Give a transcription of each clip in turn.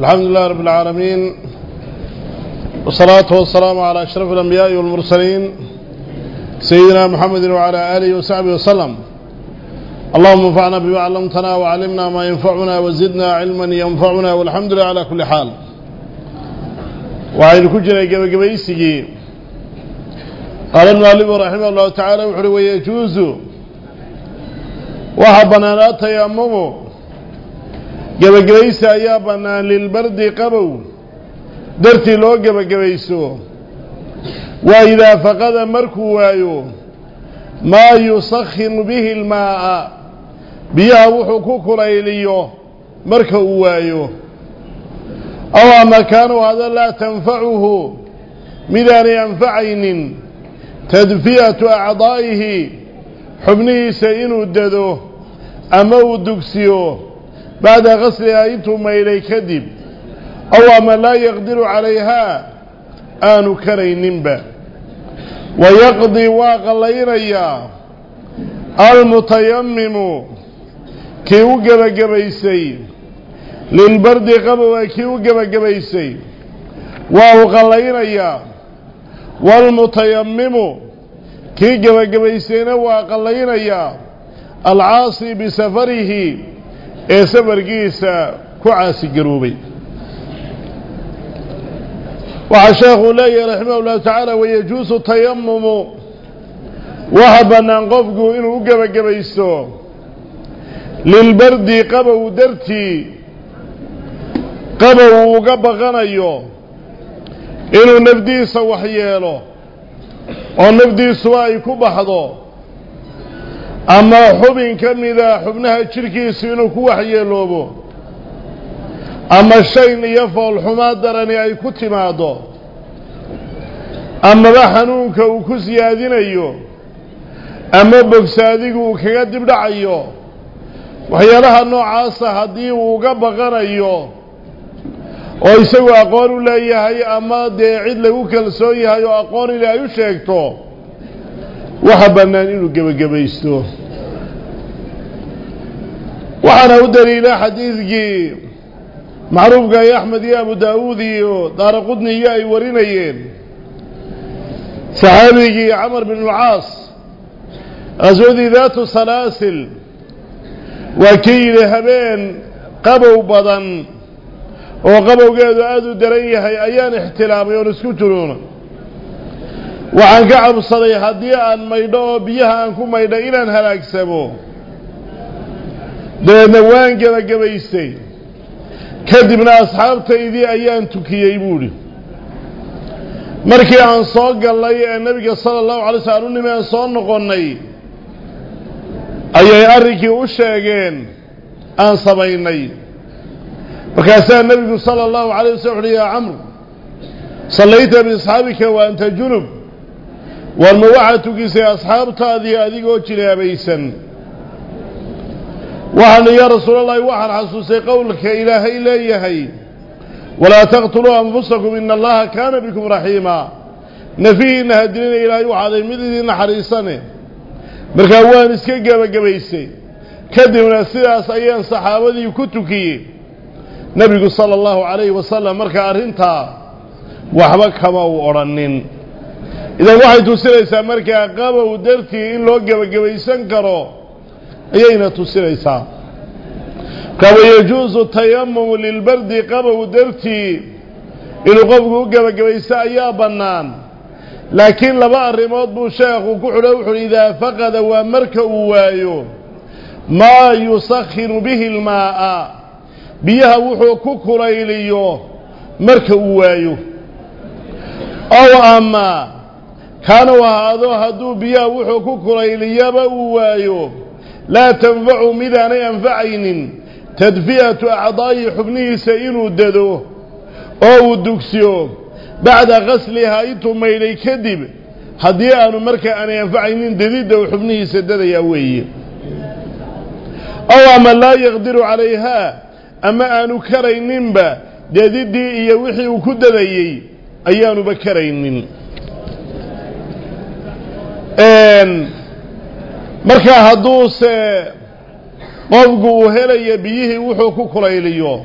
الحمد لله رب العالمين والصلاة والسلام على أشرف الأنبياء والمرسلين سيدنا محمد وعلى آله وصحبه وسلم. اللهم انفعنا بما علمتنا وعلمنا ما ينفعنا وزدنا علما ينفعنا والحمد لله على كل حال. وعين كجنا جبجبيسي قال المؤلف رحمه الله تعالى وحر ويجوز وحبنا لا تيمموا. Gebagabaysa ayaa bannaan lilbardi qabow. Dartii loo gebagabayso waa idaa faqada markuu waayo maa yusakhinu bihi ilmaa'a biyaha wuxuu ku kulayliyo marka uu waayo. Aw ama kaanuu hada laa tanfacuhu? Midaanay anfacaynin. Tadfiyatu acdaa'ihi xubnihiisa inuu dado ama uu dugsiyo بعد غسل أنتم ما إلي كذب. أو ما لا يقدر عليها أن كري نبا ويقضي واغلين يا المتيمم كي وجب جبيسي للبرد قبوا كي وجب جبيسي واغلين يا والمتيمم كي جب جبيسينا واغلين يا العاصي بسفره. Ee safarkiisa ku caasigaroobay waxaa sheekuu leeyahay raximah ullahu tacaala wayajuusu tayamumu waxa bannaan qofku inuu u gebagabaysto lilbardi qabow dartii qabow uu uga baqanayo inuu nafdiisa waxyeelo oo nafdiisuba ay ku baxdo ama xubin ka mida xubnaha jidhkiisu inuu ku waxyeeloobo ama shayn iyo foolxumaa darani ay ku timaaddo. Amaba xanuunka uu ku siyaadinayo. Ama bogsaadigu uu kaga dib dhacayo waxyaalaha noocaasa haddii uu uga baqanayo oo isagu aqoon u leeyahay ama dee cid lagu kalsoon yahay oo aqoon ile ay u sheegto waxa bannaan inuu gebagabaysto waxaana u daliila xadiidkii macruufka iyo axmed iyo abu daawuud iyo daara qudni iyo ay warinayeen. Saxaabigii camar bin ulcaas qaswadii daatu salaasil waa kii yidhi habeen qabow badan oo qabowgeedu aada u daran yahay ayaan ixtilaamay oon isku jiroona waxaan ka cabsaday haddii aan maydho oo biyaha aan ku maydho inaan halaagsamo dabeedna waan gebagabaystay. Kadibna asxaabtaydii ayaan tukiyey buuhi markii aan soo gallay ee nebiga sala allahu alay slam u nimi aan soo noqonnay ayay arrinkii u sheegeen aan samaynay. Markaasaa nebigu sala allahu alay waslam uxuhi yaa camr sallayta biasxaabika wa anta junub warma waxaad tukisay asxaabtaadii adigoo jinaabaysan waxaan xasuustay qowlka ilaahay leeyahay walaa taqtuluu anfusakum ina allaha kaana bikum raxiima nafihiinna hadilina ilaahay waxaaday mid idin naxariisane markaa waan iska gebagabaysay kadibna sidaas ayaan saxaabadii ku tukiyey nebigu sala allahu calayhi wasalam markaa arrintaa waxba kama uu odhanin idan waxay tusinaysaa markaa qabow dartii in loo gebagabaysan karo ايينا تسيريسا كما يجوز تيمم للبرد قبو درتي. إنه قبو قبو قبيسا يا بنان. لكن لبعض الرماد بو شيخ وقعوا لوحوا إذا فقد ومركوا وايو. ما يسخن به الماء. بيها وحو ككرا إليو مركوا وايو. أو أما. كانوا هذا هدو بيها وحو ككرا إليو وايو. لا تنفع مدان ينفعين. تدفئة أعضاء حبنه سينو الددو أو الدكسيو بعد غسلها يتم إلي كذب هديئة مركة أن ينفعين ددد وحبنه سدد يوي أو أما لا يقدر عليها. أما أن كرين با ددد يوحي وكدد يي. أيان بكرين. أن. Markaa hadduuse qofku uu helaya biyihii wuxuu ku kulayliyo.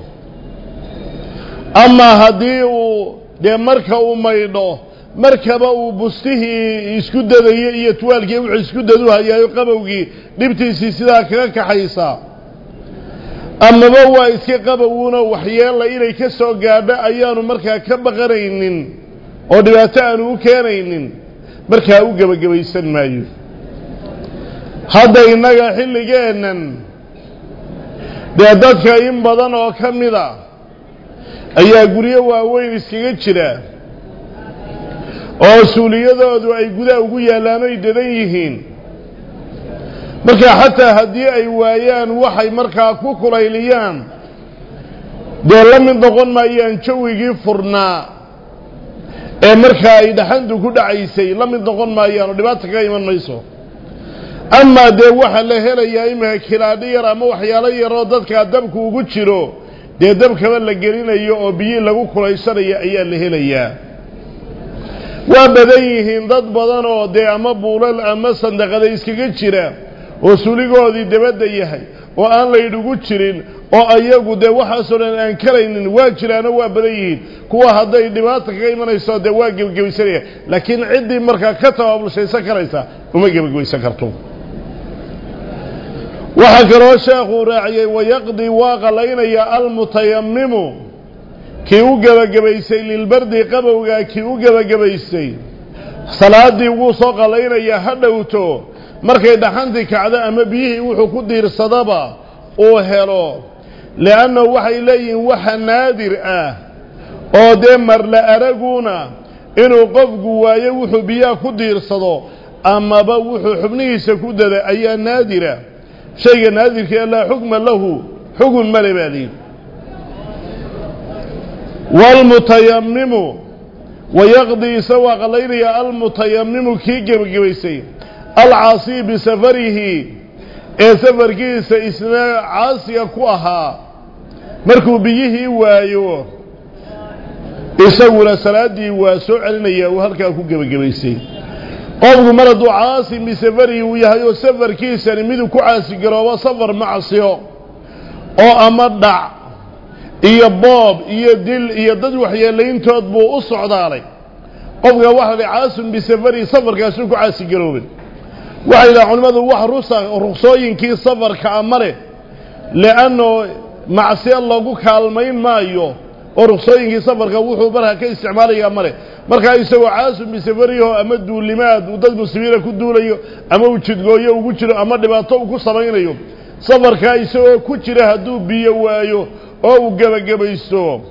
Amaa haddii uu dee marka uu maydho markaba uu bustihii isku dadayo iyo tuwaalkii wuxuu isku dadu hayaayo qabowgii dhibtiisii sidaa kaga kaxaysaa amaba waa iska qabowuuna waxyeella inay ka soo gaadho ayaanu markaa ka baqanaynin oo dhibaato aanu u keenaynin. Markaa u gebagabaysan maayo hadda innaga xilligeennan. Dee dadka in badan oo ka mid a ayaa guryo waaweyn iskaga jira oo suuliyadoodu ay gudaha ugu yaallaan ay dadan yihiin. Markaa xataa haddii ay waayaan waxay markaa ku kulayliyaan. Dee la mid noqon maayaan jawigii furnaa ee markaa ay dhaxantu ku dhacaysay la mid noqon maayaan oo dhibaata kaga iman mayso amaa dee waxaa la helayaa iminka kilaadhi yar ama waxyaalo yaroo dadkaa dabku ugu jiro dee dabkaba la gelinayo oo biyi lagu kulaysanayo ayaa la helayaa waa badan yihiin dad badan oo dee ama buulal ama sandaqada iskaga jira oo suligoodii dabadda yahay oo aan laydhugu jirin oo ayagu dee waxaasoo dhan aan karaynin waa jiraano waa badan yihiin. Kuwa hadday dhibaata kaga imanayso dee waa gebagabaysanaya laakiin ciddii markaa ka tabaabulshaysan karaysa uma gebagabaysan karto waxaa kaloo sheekuu raaciyey wayaqdi waa qallaynaya almutayammimu. Kii u gebagabaysay lilbardi qabowgaa kii u gebagabaysay. Salaaddii wuu soo qallaynayaa ha dhowto. Markay dhaxantii kacdo ama biyihii wuxuu ku diirsadaba uu helo. Li'annahu waxay leeyihiin waxa naadir ah oo dee marla araguna inuu qofku waayo wuxuu biyaha ku diirsado amaba wuxuu xubnihiisa ku dada ayaa naadira xugun male baa lihi waalmutayammimu wayaqdii isagoo qallaynaya almutayammimu kii gebagabaysay alcaasii bisafarihi ee safarkiisa isna caasiga ku ahaa markuu biyihii waayo isaguna salaaddii waa soo celinaya uu halkaa ku gebagabaysay qofku mar hadduu caasi bisafarihi uu yahay oo safarkiisani miduu ku caasigaroobo safar macsiyo oo ama dhac iyo boob iyo dil iyo dad waxyeelayntood buu u socdaalay. Qofka waxa la caasun bisafarihi safarkaasuu ku caasigaroobay waxay yidhaha culimmadu wax rusa ruksooyinkii safarka a ma leh li'anno macsiya lagu kaalmayn maayo oo ruksooyinkii safarka wuxuu markaa ka isticmaalayaa ma leh markaa isagoo caasun bisafariho ama duulimaad uu dad muslimiina ku duulayo ama uu jidgooyo ugu jiro ama dhibaato uu ku samaynayo safarkaa isagoo ku jira hadduu biyo waayo oo uu gebagabaysto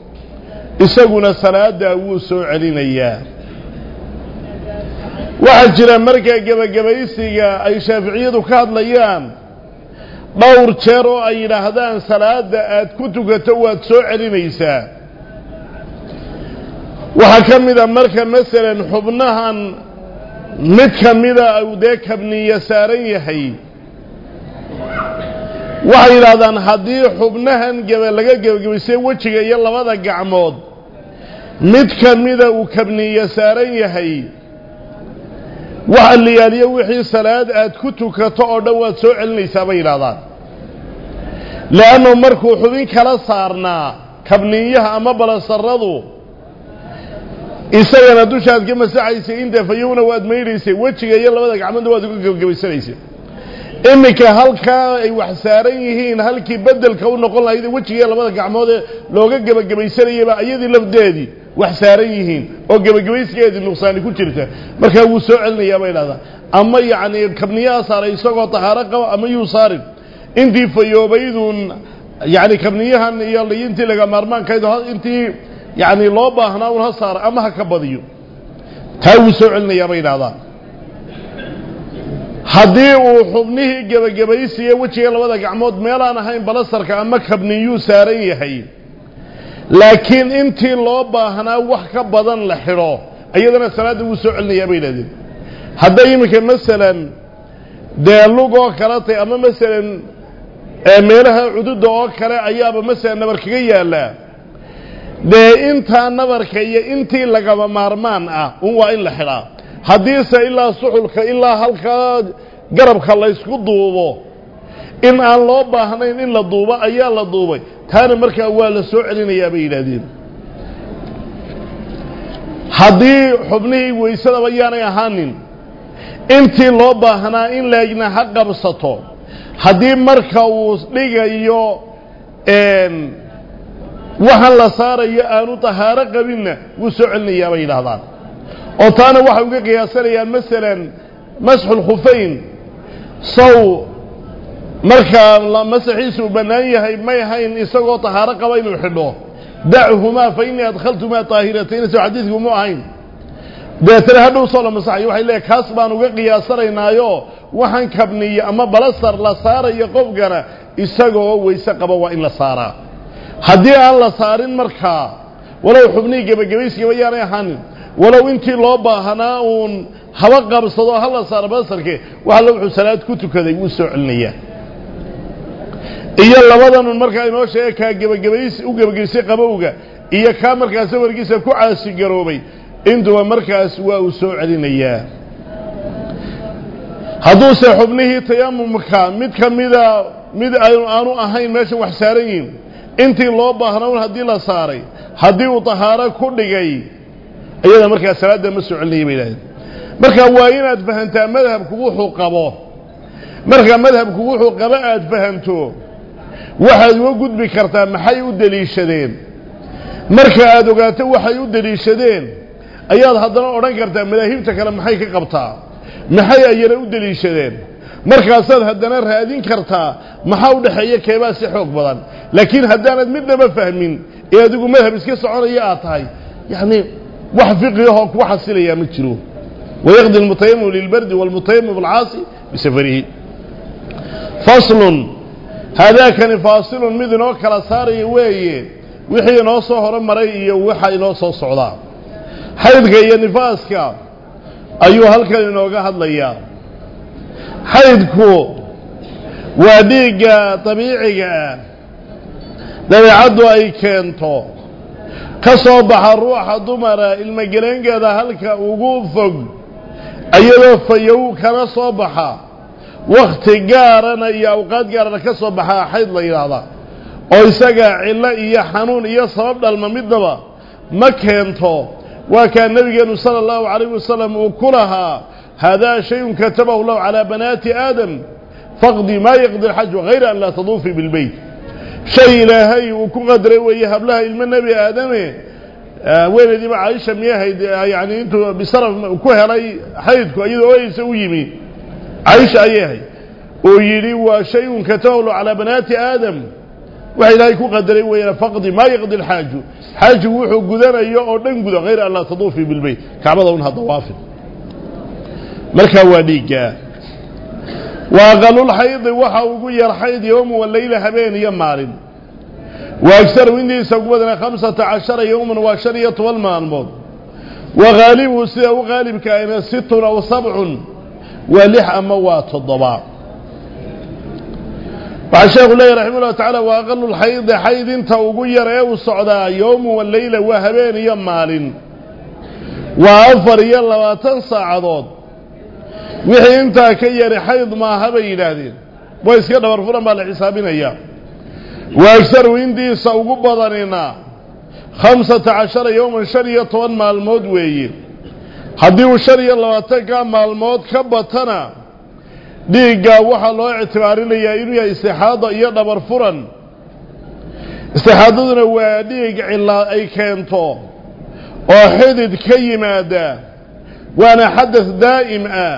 isaguna salaaddaa wuu soo celinayaa waxaa jira markaa gebagabaysiga ay shaaficiyadu ka hadlayaan dhowr jeer oo ay yidhaahdaan salaadda aad ku tukato waad soo celinaysaa waxaa ka mida marka masalan xubnahan mid ka mida uu dee kabniya saaran yahay. Waxay yidhaahdaan haddii xubnahan geba laga gebagabaystay wejiga iyo labada gacmood mid ka mida uu kabniya saaran yahay. Waxa la yaaliyo wixii salaad aad ku tukato oo dhan waad soo celinaysaa bay yidhahdaan le'annu markuu xubin kala saarnaa kabniyaha ama balasarradu isagana dushaad ka masaxaysay inta fayowna waad maydhaysay wejiga iyo labada gacmoodna waad uga gebagabaysanaysay iminka halkaa ay wax saaran yihiin halkii beddelka u noqon lahayd wejiga iyo labada gacmoodee looga gebagabaysanayaba iyadii lafdeedii wax saaran yihiin oo gebagabayskeedii nuqsaani ku jirta. Markaa wuu soo celinayaa bay dhahdaa ama yacni kabniyaha saaray isagoo tahaaro qaba ama yuu saarin. Intii fayoobaydun yacni kabniyahan iyo intii laga maarmaankayd intii yacni loo baahnaa un ha saaro ama ha ka badiyo taa wuu soo celinayaa bay dhahdaa haddii uu xubnihii gebagabaysiiye wejiga labada gacmood meelaan ahayn balasarka ama kabniyuu saaran yahay laakiin intii loo baahnaa wax ka badan la xidho iyadana salaadda wuu soo celinayaa bay yidhahdeen hadday iminka masalan dee lug oo kale kale ayaaba masalan nabar kaga yaallaa dee intaa nabarka iyo intii lagaba maarmaan ah un waa in la xidhaa haddiise ilaa suxulka ilaa halkaa garabka laysku duubo in aan loo baahnayn in la duubo ayaa la duubay. Taana markaa waa la soo celinayaa bay yidhaahdeen. Haddii xubnihii weysadaba yaanay ahaanin intii loo baahnaa in laegna ha qabsato haddii marka uu dhigayo waxaan la saarayo aanu tahaaro qabinna wuu soo celinayaa bay yidhaahdaan. oo taana waxay uga qiyaasanayaan masalan masxulkhufayn sow markaa masaxiisu uu bannaan yahay may ahayn isagoo tahaaro qaba inuu xidho. Dachumaa fa innii adkhaltumaa taahiratayn soo xadiidku mu ahayn. Deetana hadhow soo la masaxayo waxay leeyahy kaas baan uga qiyaasanaynaayo waxaan kabniyo ama balasar la saarayo qofkana isagoo weyse qaba waa in la saaraa haddii aan la saarin markaa walow xubnihii gebagabaysigaba yaanay ahaanin. Walow intii loo baahanaa uun haba qabsado ha la saaro balasarke waxa la wuxuu salaad ku tukaday wuu soo celinayaa. Iyo labadanun markaa inoo sheega kaa gebagabays u gebagabaysay qabowga iyo kaa markaa safarkiisa ku caasigaroobay intuba markaas waa uu soo celinayaa. Hadduuse xubnihii tayamumka mid ka mida mid aanu ahayn meesha wax saaran yihiin intii loo baahnaa un haddii la saaray haddii uu tahaaro ku dhigay iyada markaa salaadda ma soo celinaya bay yidhahdeen. Marka waa inaad fahantaa madhabku wuxuu qabo. Marka madhabku wuxuu qabo aad fahanto waxaad uga gudbi kartaa maxay u deliishadeen. Marka aad ogaato waxay u deliishadeen ayaad haddana odhan kartaa madaahibta kale maxay ka qabtaa? Maxay ayana u deliishadeen markaasaad haddana raadin kartaa maxaa u dhexeeya keebaa si xoog badan. Laakiin haddaanad midnaba fahmin ee adigu madhab iska soconaya aad tahay yacni wax fiqigahoo kuwa xasilayaa ma jiro. Wayaqdi almutayamim lilbardi walmutayamim alcaasi bisafarihi. Faslun haadaakani faasilun mid inoo kala saaraya weeye wixii inoo soo horomaray iyo waxa inoo soo socdaa. Xaydka iyo nifaaska ayuu halkan inooga hadlayaa حيدكو وديقة طبيعية دمي عدو أي كنتو كصوبح الروح دمرا المجرين ده هلك وقوفك ايضو فيوك نصوبحا وقت قارن اي أوقات قارن كصوبحا حيد لي هذا. ويساقع علا إيا حنون إيا صواب دال ممدبا مكهنتو وكان النبي صلى الله عليه وسلم وكلها هذا شيء كتبه الله على بنات آدم. فقدي ما يقدر الحج غير أن لا تضوفي بالبيت. شيء إلهي وكم قدر ويهب لها إلما النبي آدم. آه، وين دي مع عائشة مياه يعني أنتم بصرف كوها لي حيثكم أيضا ويسويمي عائشة أيها ويلي وشيء كتبه الله على بنات آدم. وإلهي كم قدر ويهب ما يقدر الحاج. حاج وحو قدر أيها أو لن قدر غير أن لا تضوفي بالبيت. كعبضون هذا وافد markaa waa dhiiggaa wa aqalulxaydi waxa ugu yar xayd yowma waleyla habeen iyo maalin wa agsaru intiisa ugu badana khamsata cashara yowman waa shan iyo toban maalmood wa haalibuhu sida u haalibka ayna sittun aw sabcun waa lix ama waa toddoba waxaa sheekhu leeyahy raxima ullahu tacaala wa aqalu lxaydi xayd inta ugu yar ee uu socdaa yowmu waleyla waa habeen iyo maalin waa afar iyo labaatan saacadood wixii intaa ka yari xayd maaha bay yidhaahdeen way iska dhabar furan baa la xisaabinayaa wa agsaru intiisa ugu badanina khamsata cashara yowman shan iyo toban maalmood weeye haddii uu shan iyo labaatanka maalmood ka batana dhiiggaa waxaa loo ictibaarinayaa inuu yahay istixaada iyo dhabar furan istixaadaduna waa dhiig cilaa ay keento oo xidid ka yimaada waana xadas daa'im ah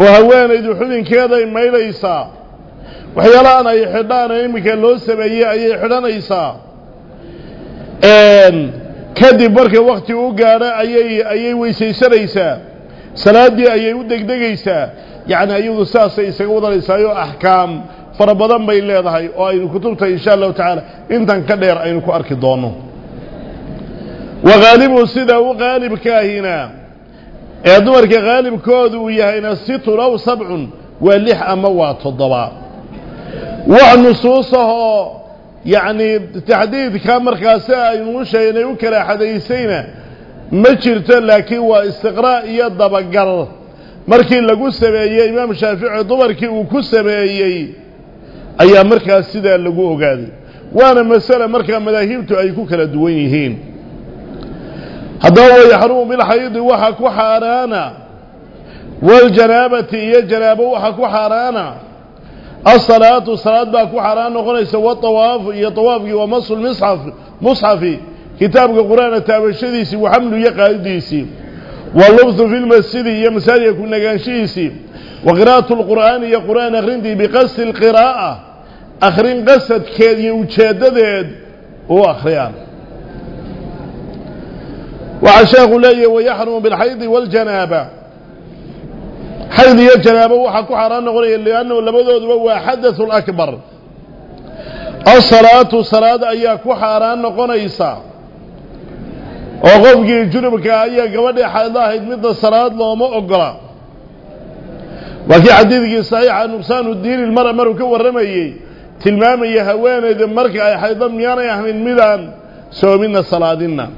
oo haweenaydu xubinkeeday maydhaysaa waxyaalahan ay xidhaan ee iminka loo sameeyey ayay xidhanaysaa kadib markay wakti u gaadho ayay ayay weysaysanaysaa salaaddii ayay u degdegaysaa yacni ayadu saasay isaga wadanaysaayoo axkaam fara badan bay leedahay oo aynu kutubta insha allahu tacaala. Intan ka dheer aynu ku arki doonno wa haalibu sida u haalibkaahina أدمرك غالب كادو يهين السطر أو سبع والليح أموات الضباء ونصوصها يعني تحديد كامر خاساء ينوشين يوكرا حديثين مجرتين لكن هو استقراء يضب قرر مركين لقو السبيعي إمام شافعي دمركي وكو السبيعي ايا مركز سيده اللقوه قادي وأنا مسألة مركز مداهيمتو أيكوك دوينيين هذا يحرم من الحيض وحك حارانا والجنابة هي الجنابة وحك حارانا الصلاة والصلاة باك حارانا وغنيس والطواف يطواف ومص المصحف مصحفي كتاب القرآن التابع الشديسي وحمل يقاديسي واللبث في المسجد يمسار يكون نقانشيسي وقراءة القرآن هي قرآن أخرين بقصد القراءة. أخرين قصد كيدي وشادة ذيد هو أخريان. وعشاء غلية ويحرم بالحيض والجنابة. حيض الجنابة وحكو حران غلية لأنه لبدو دبوا حدث الأكبر. الصلاة الصلاة أياكو حران غنيسا جي جنبك أيا قبل حيضاه مدى الصلاة لو لهم أقرى وكي حديثك صحيح نقصان الدين المرأة مركو والرمي تلمامي هوانا إذا مركع حيضا ميانا يحن الميلان سوى منا الصلاة دينا.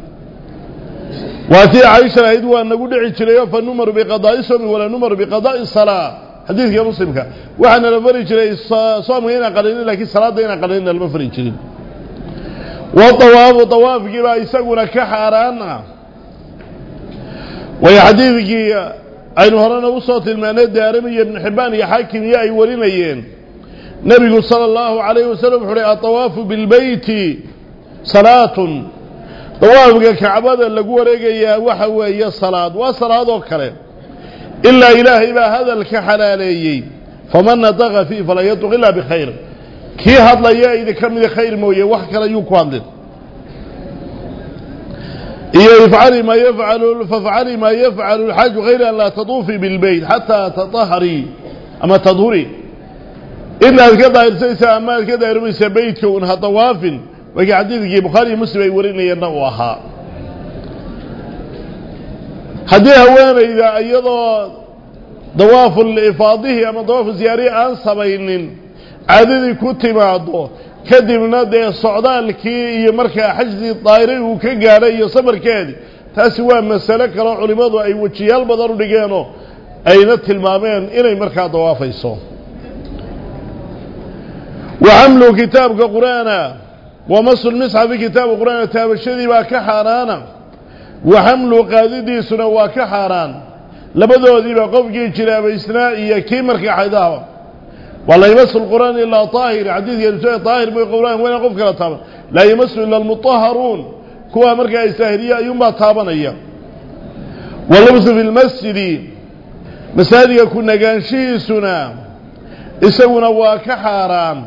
واتي عائشة أيدوا أنك دعي تليه فنمر بقضاء صوم ولا نمر بقضاء الصلاة. حديث يا مسلمك وحنا نفرج تليه صوم هنا قلنين لكي الصلاة هنا قلنين المفري تليه وطواف وطواف كيبا يساقنا كحارانا ويا حديث كي أين هرانا وصوت المعنات دارمي ابن حبان يا حاكم يا أيوالينيين نبي صلى الله عليه وسلم حري أطواف بالبيت صلاة. طوابق الكعبة اللي قوريك إياه وحوه إياه الصلاة وصلاة وكره إلا إله إلا هذا الكحلالي فمن نطغ فيه فلا يطغ إلا بخير كي هاد يا إذا كم إذا خير موية وحكرا يوكوان دين إياه يفعل ما يفعل ففعل ما يفعل الحاج غير أن لا تطوفي بالبيت حتى تطهري أما تظهري إن هذا كده يرسيسا أما هذا يرمي يرسيسا بيته إنها طوافن wakii xadiidkii bukhaari iyo muslim ay warinayeenna uu ahaa haddii haweenayda iyadoo dawaafu lifaadihi ama dawaafu ziyaarihi aan samaynin caadadii ku timaado kadibna dee socdaalkii iyo markaa xajdii daayiray uu ka gaadhay iyo safarkeedii taasi waa masale kaleo culimmadu ay wejiyaal badan u dhigeenoo ayna tilmaameen inay markaa dawaafayso wa xamlu kitaabka qur'aana ومس المصحف كتاب القرآن كتاب الشذي باك حرانا وحمل قاذدي سنة واك حران لبدو ذي بقف جيجنا بإسناء يكي مرك حذاوة والله يمس القرآن إلا طاهر. عديث يمسوه طاهر بي قرآن وين قفك لا طابن. لا يمس إلا المطهرون. كوا مرك إساهرية يمبع طابن أيام. واللبس في المسجد. مسادي يكون نقانشي سنة. يسونا واك حران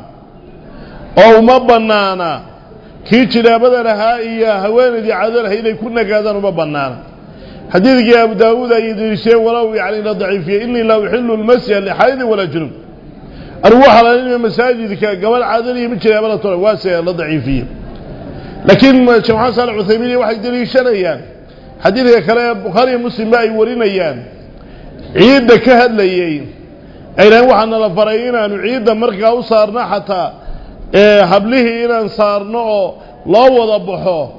أو مبنانا. كي جنابدا لها إيا هوان ذي عذر هيدا يكون نكاذا مبنانا حديثك يا أبو داود أيضا الشيء وراوي علينا ضعيفية إني لو يحل المسيح لحيد ولا جنوب أروح على المساجد نمي مساجدك قبل عذري من جنابدا لطول واسيا لضعيفية لكن شمحان صالح عثيمين واحد يدري شنيان حديثك يا كلايا بخاري مسلم باي ورينيان عيدك هدليين أيضا وحنا لفرأينا نعيد مركة أوصارنا حتى hablihii inaan saarno oo loo wada baxo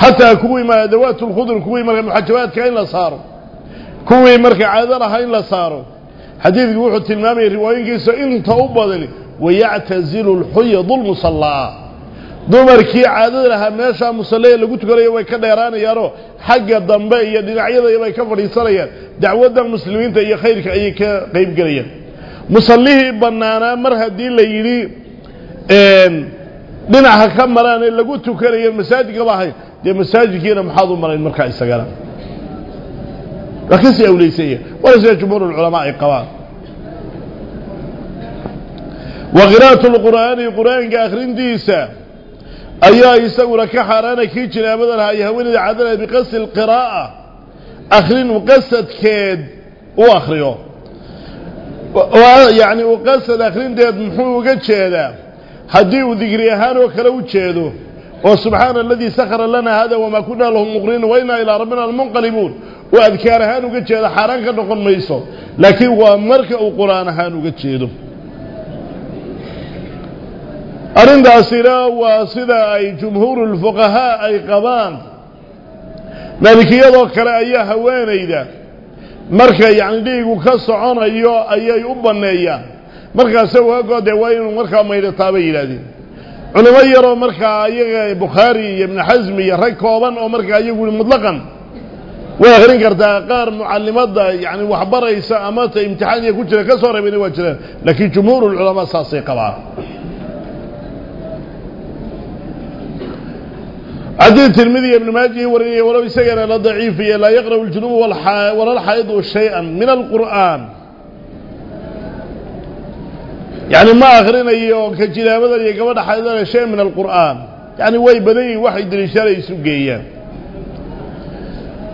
xataa kuwii ma adawaat lkhudur kuwii marka muxajabaadka in la saaro kuwii marka caado lahaa in la saaro xadiidku wuxuu tilmaamayay riwaayinkiisa inta u badani wayactazilu lxuyadu lmusallaa dumarkii caadada lahaa meeshaa musallaya lagu tukanayo way ka dheeraanayaanoo xagga dambe iyo dhinacyada bay ka fadhiisanayaan dacwadda muslimiinta iyo khayrka ayay ka qaybgelayaan musallihii bannaanaa mar haddii la yidhi دينا حكم مرانا اللي قلتوا كاري المساجد قباحي دي المساجد كينا محاضوا مرانا المركع السقارة لكن سيئة وليسية ولسي جمهور العلماء قباحي وغراءة القرآن القرآن كآخرين ديسا أيها رانا كحرانا كيتنا بدل هايها ولد عدنا بقص القراءة أخرين وقصت كيد وآخر يوم يعني وقصت أخرين ديد محوقة شهده sakara lana hada wamaa kunaa lahu muqrinin wa inaa ilaa rabbina almunqalibuun oo adkaar ahaan uga jeedo xaaraan ka noqon mayso laakiin waa marka uu qur-aan ahaan uga jeedo arrintaasina waa sida ay jumhuuru lfuqahaa ay qabaan maalikiyadoo kale ayaa haweenayda marka yacni dhiigu ka soconayo ayay u banneeyaan markaase waagoo dee waa inuu markaa maydhataa bay yidhaahdeen culimo yaroo markaa iyaga bukhaari iyo ibnu xasmi iyo rag kooban oo markaa iyagu mutlaqan way akrin kartaa qaar mucalimada yani waxbaraysa ama ta imtixaaniya ku jira ka soo reebana waa jiraan laakiin jumhuur culamaa saasay qabaan xadiid tirmidi ibn maaji warinaya walow isagana la daciifiye laa yaqra'u ljunubu walalxaydu shay-an min alqur'aan يعني ما أخرين أيه مثلا مدر يقبض حذر شيء من القرآن. يعني وي بدي واحد رسالة يسوقيا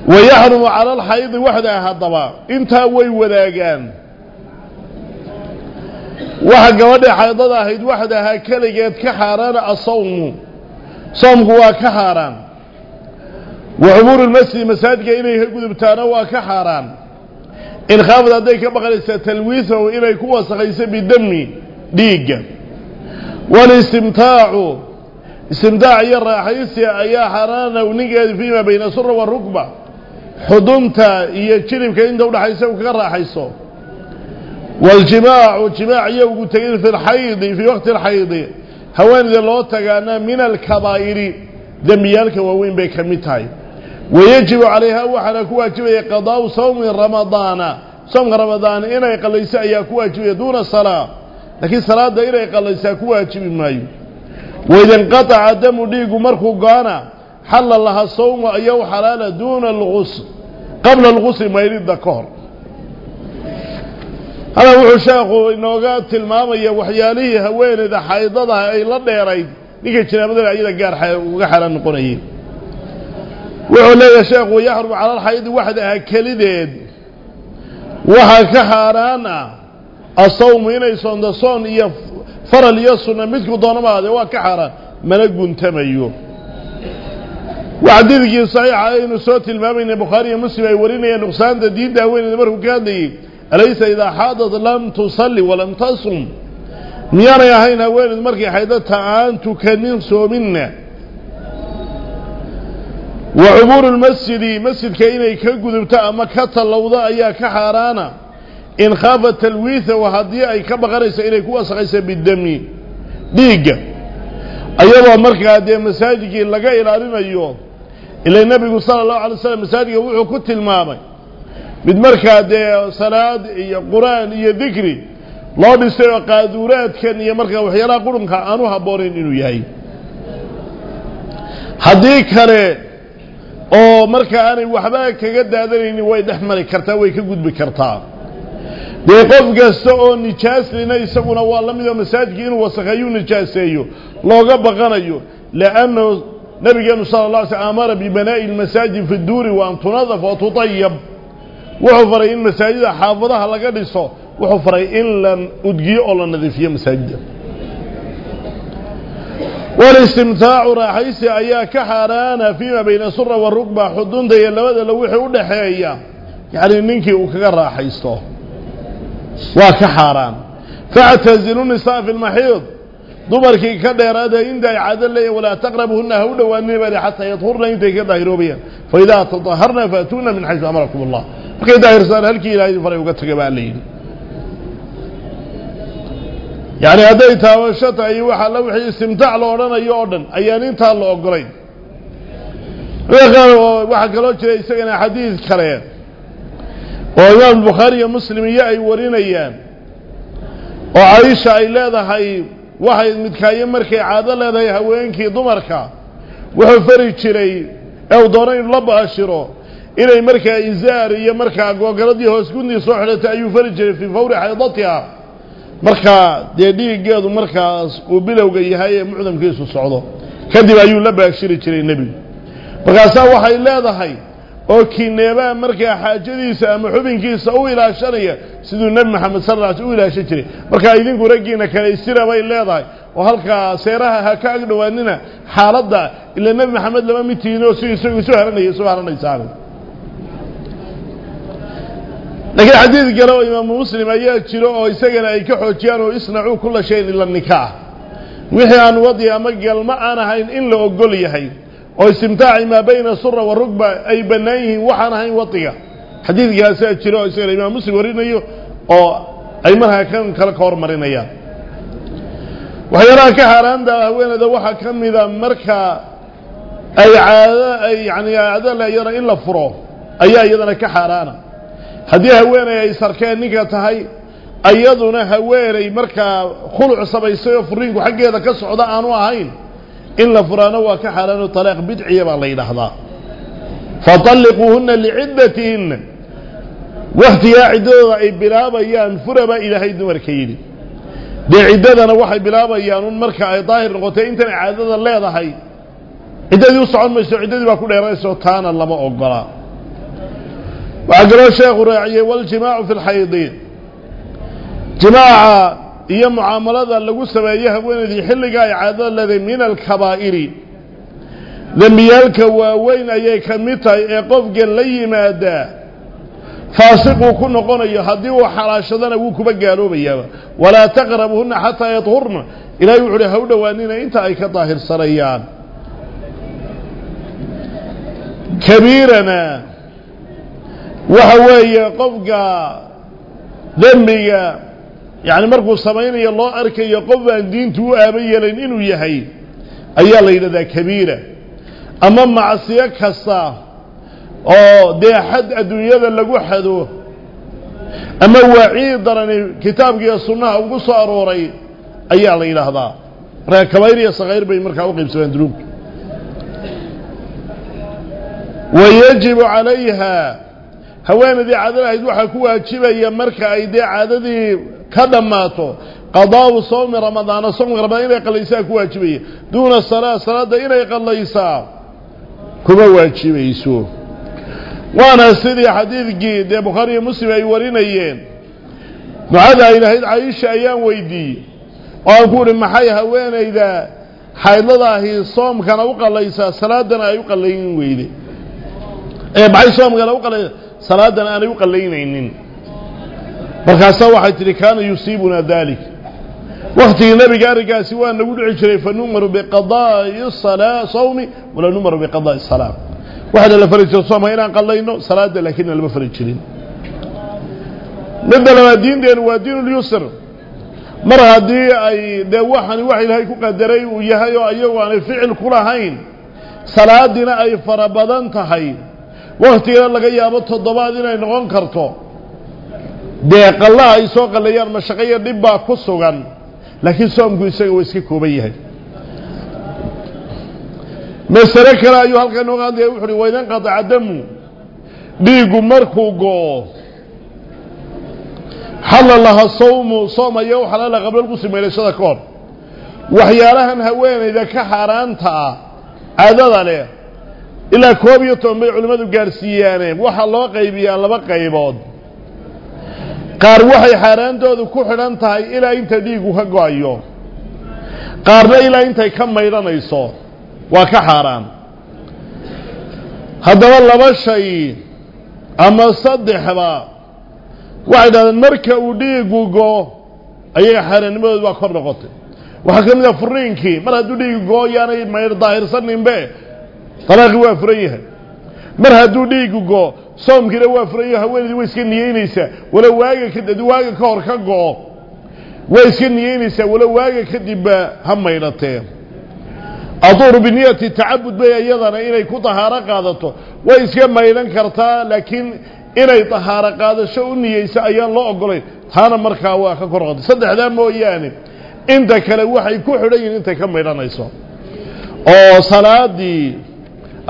ويحرم على الحيض وحده هذا إنت وي وذاقان. وها قبض حيض هذا هيد وحده هكذا جت كحران الصوم صوم هو كحران وعمور المسجد مساد جايني هكذا بتانوا كحران إن خافت عندك بغلسة تلويثه وإنه يكون سخيصة بدمي. ديجا والاستمتاع استمتاع يرى حيث يا حرانا ونقعد فيما بين سر والركبة. حضنت يا يتشرب كإن دولة حيث وكرة حيث والجماع والجماع يوجد في الحيض في وقت الحيض. هوان ذي الله تقانا من الكبائر. دميالك ووين بيك متاي ويجب عليها وحنا كواجب قضاء صوم رمضان. صوم رمضان إنا يقل ليس أيها كواجب دون الصلاة. Laakiin salaada inay qalaysaa ku waajibi maayo waida inqataca damu dhiigu markuu go-ana xalla laha sawmu ayaw xalaala duuna algus qabla algusli maydhidda ka hor halkan wuxuu sheekhu inooga tilmaamaya waxyaalihii haweeneyda xaydadaha ay la dheerayd ninka jinaabadana ayada gaar uga xalaan noqonayay wuxuu leeyahay sheekhu yaxrumu cala alxaydi waxdaha kelideed waxaa ka xaaraan ah الصوم هنا يصون ده صون يا فر اليسون مزق ضان ما هذا وكحرة ملك بنتميو وعديد جي صحيح عين صوت المامين بخاري مسلم يورين يا نقصان ده دين ده وين المره كان دي أليس إذا حاضر لم تصلي ولم تصوم ميارا يا هين وين المره حيدتها أن تكنين صومنا وعبور المسجد مسجد كأينا يكون قد ابتأ مكة اللوضاء يا كحرانا talwiithahu haddii ay ka baqanayso inay ku wasakhayso bidami dhiigga ayadoo markaa dee masaajidkii laga ilaalinayo ila nebigu sala allahu alay slam masaajidka wuxuu ku tilmaamay mid markaa dee salaad iyo qur-aan iyo dikri loo dhisay oo qaaduuraadkan iyo markaa waxyaalaha qurunka aan u habboonayn inuu yahay haddii kale oo markaa aanay waxba kaga daadanaynin way dhex mari kartaa way ka gudbi kartaa يقف جسأو نجاس لنا يسقون والله مذا مساجين وسخيو نجاسيو لوجا بغنايو لأنه نبي جن صلى الله عليه وسلم ببناء المساجد في الدور وأن تنظف وتطيب وحفر إن مساجد حافظها لقد صو وحفر إن لن أدقي ولا نذفي مساجد والاستمتاع رحيس أيا كحرانا فيما بين سر والركبة حدون دي اللوذة لو يحيو دحيا يعني ننكي وكغر رحيس وكحرام فأتزلون النساء في المحيض. دبر كي كده يراد عند عدل ولا تقربهن هودا والنبر حتى يطهرن انت كده يروبيا. فإذا تطهرن فأتونا من حيث أمركم الله. فكده يرسال هل كي لا يفرق وقتك بالليل يعني هذا يتاوشت أي واحد لو حي استمتع لورنا يوردن. أيان انت الله أقرين وقال واحد قالوا كي يستغن حديث كريم. Oo imaam bukhaari iyo muslim iyo ay warinayaan oo caaisha ay leedahay waxay midkaayo markay caado leedahay haweenkii dumarka wuxuu fari jiray ee uu doono inuu la baashiro inay markaa izaar iyo markaa googaladii hoos gundii soo xidhatay ayuu fari jiray fii fawri xaydatiha. Markaa dee dhiiggeedu markaas uu bilowga yahay ee mucdamkiisu socdo kadib ayuu la baashiri jiray nebigu. Markaasaa waxay leedahay oo kineebaa markaa xaajadiisa ama xubinkiisa u ilaashanaya siduu nebi maxamed sal u ilaashan jiray. Markaa idinku raggiina kale istira bay leedahay oo halkaa seeraha ha ka ag dhowaanina xaaladda ila nebi maxamed lama mid tihiin oo si isagu isu haranaya isu haranaysaana laakiin xadiid kale oo imaamu muslim ayaa jiro oo isagana ay ka xoojiyaan oo isnacuu kula shayin ila nikaax. Wixii aan wadi ama galma aan ahayn in la ogol yahay wa rugba ay bannaan yihiin waxaan ahayn wadiga xadiidkaasaa jiro oo isagana imaam muslim warinayo oo ay markaa kan kale ka hormarinayaan waxyaalaha ka xaaraanta haweeneyda waxaa ka mida marka ay caado ay yani caado leeyana in la furo ayaa iyadana ka xaaraana haddii haweeney ay sarkeen ninka tahay iyaduna haweeney markaa khuluc samaysay oo furiinku xaggeeda ka socda aanu ahayn إلا فرانا وكحرانا طلاق بدعية بالله لحظة فطلقوهن لعدتهن واختي يا عدوغا بلابا يان فربا إلى هيد مركيين. دي عدادنا واحد بلابا يان مركا أي ظاهر نغتين تنع عدادا اللي هذا هاي عدادي وصعون مجتو عدادي باكول يا رئيس وطانا اللهم أقبرا وأقرأ الشيخ رعي والجماع في الحيضين. جماعة iyo mucaamalada lagu sameeye haweenaydii xilliga ay caadada leedahay min alkabaa'iri dembiyaalka waaweyn ayay ka mid tahay ee qofka la yimaadaa faasiquu ku noqonayo haddii uu xalaashadana wuu kuba gaaloobayaaba walaa taqrabuhuna xataa yadhurna ilahay wuxu uhi ha u dhowaanina inta ay ka daahirsanayaan kabiirana waxa weeye qofka dembiga yani markuu samaynayo loo arkayo qof aan diintu u aaba yeelayn inuu yahay ayaa la yidhahdaa kabiira ama macsiyo kasta oo dee xad adduunyada lagu xado ama waciid darani kitaabka iyo sunnaha ugu soo arooray ayaa la yidhaahdaa markaa kabayr iyo sakayr bay markaa u qaybsamaan dunuubka wayajibu calayha haweenaydii caadada ahayd waxaa ku waajibaya marka ay dee caadadii ka dhammaato qadaau sawmi ramadaana soomka ramadaan inay qallaysaa ku waajibaya duuna salaa salaadda inay qallaysaa kuma waajibayso waana sidii xadiidkii dee bukhaari iyo muslim ay warinayeen ducada ay lahayd cayisha ayaan weydiiyey oo aan ku uhi maxay haweenayda xaydladaahi soomkana u qallaysaa salaadana ay u qallayn weyde ee maxay soomkana u qallaysaa salaadana aanay u qallaynaynin مركز واحد اللي كان يصيبنا ذلك وقت النبي قال رجال سواء نقول عشرين فنمر بقضاء الصلاة صومي ولا نمر بقضاء الصلاة واحد اللي فرج الصوم هنا قال له إنه صلاة لكن اللي ما فرجين نبدأ الدين دين ودين اليسر مر دي أي دوحان واحد هاي كقدري ويهاي أيوة أنا فعل كل هين صلاة دينا أي فربضان تهين وقت إلى الله جاي أبطل ضبادنا إن غن كرتوا dee qallaha ay soo qallayaan mashaqo iyo dhib baa ku sugan. Laakiin soomku isaga waa iska kooban yahay. Masale kale ayuu halkan nooga hadlaya wuxu uhi waynanqataca damu dhiiggu markuu go-o xalla laha sawmu soom ayaa u xalaala qabla lqusli meelashada ka hor. Waxyaalahan haweenayda ka xaaraanta ah caadada leh ilaa koob iyo toban bay culimmadu gaarsiiyaane waxaa loo qaybiyaa laba qaybood qaar waxay xaaraantoodu ku xidhan tahay ilaa inta dhiigu ka go'ayo. Qaarna ilaa intay ka maydhanayso waa ka xaaraan. Haddaba laba shay ama saddexba waxay dhahdeen marka uu dhiigu go ayaga xaaraannimadoodu waa kor noqotay. Waxaa ka mid ah furiinkii mar hadduu dhiigu go yaanay maydh daahirsaninbe dalaaqii waa furan yahay. Mar hadduu dhiigu go soomkiina waa furan yahay haweenaydii way iska niyeynaysaa. Walo waaga kadib waaga ka hor ka go-o. Way iska niyeynaysaa walo waaga kadibba ha maydhatee aduuru biniyati tacabud bay iyadana inay ku dahaaro qaadato. Way iska maydhan kartaa laakiin inay dahaaro qaadasho u niyeyso ayaan loo ogolayn taana markaa waa ka kor saddexdaa mooyaane inta kale waxay ku xidhan yihiin intay ka maydhanayso oo salaadii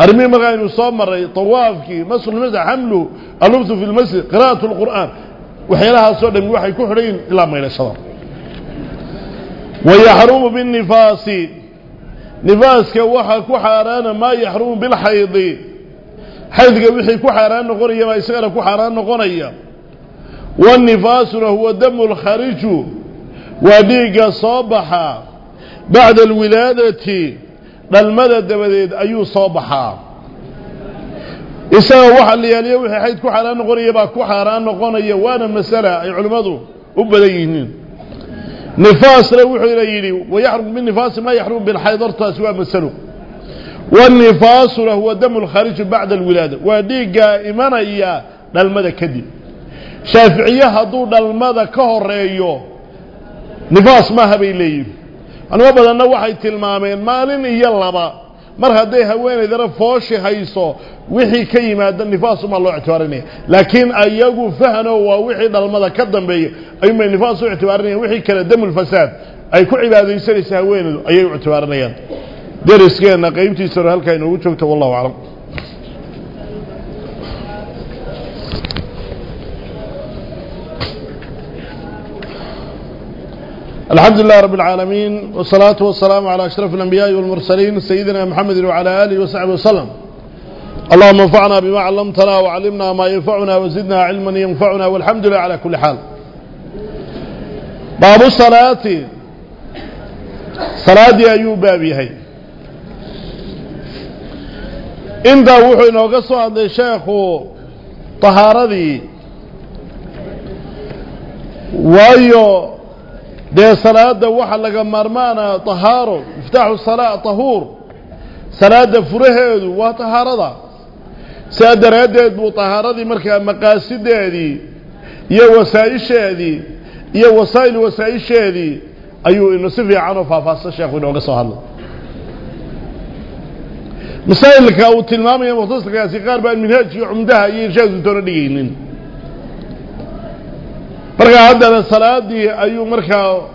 أرمي مغاين طواف كي مصر المزع حمله ألوث في المسجد قراءة القرآن. وحيلها صعد من واحد كحرين إلى ما إلى السلام ويحروم بالنفاس. نفاس كوحا كحاران ما يحرم بالحيض. حيث كبحي كحاران نقرية ما يسغل كحاران نقرية والنفاس هو دم الخارج وديق صبح بعد الولادة. dalmada dabadeed ayuu soo baxaa. Isaga waxa liyaaliye wixii xayid ku xaraan noqonaya baa ku xaraan noqonaya waana masala نفاس روح إلى يلي ويحرم من نفاس ما يحرم بالحيضر تاسوا مسلو والنفاس له هو دم الخارج بعد الولادة ودي قائمان إياه للمدى كدي شافعية هدو للمدى كهر ريو نفاس ما هبي ليه أنا أنو بدنا واحد تلمامين مالين يلا با مر هذه هؤلاء ذر فاش هيسو وحي كيما ما ما الله اعتبرني لكن أيقو فهنا ووحي ذا المذا كدم بي أيما من نفاس اعتبرني وحي كذا دم الفساد أي كل عباد يسري سهؤلاء أي اعتبرني درس كان قيمتي سر هل كان وجهك والله أعلم الحمد لله رب العالمين والصلاة والسلام على أشرف الأنبياء والمرسلين سيدنا محمد وعلى آله وصحبه وسلم اللهم انفعنا بما علمتنا وعلمنا ما ينفعنا وزدنا علما ينفعنا والحمد لله على كل حال باب الصلاة صلاة أيوب بابيهي انت وحي نوقصوا عند الشيخ طهاردي وايو dee salaada waxa laga maarmaana tahaaro miftaaxu salaa tahuur. Salaada furaheedu waa tahaarada. Sidaa daraaddeed buu tahaaradii markaa maqaasideedii iyo wasaa-isheedii iyo wasaa'il wasaa-isheedii ayuu inu si fiican oo faahfaahsan sheekhu inooga soo hadlay masaa'ilka uu tilmaamaya mukhtasarkaasi qaar baan minhaajkii cumdaha iyo irshaadu toona dhigaynin مركا هذا الصلاة دي أي مركا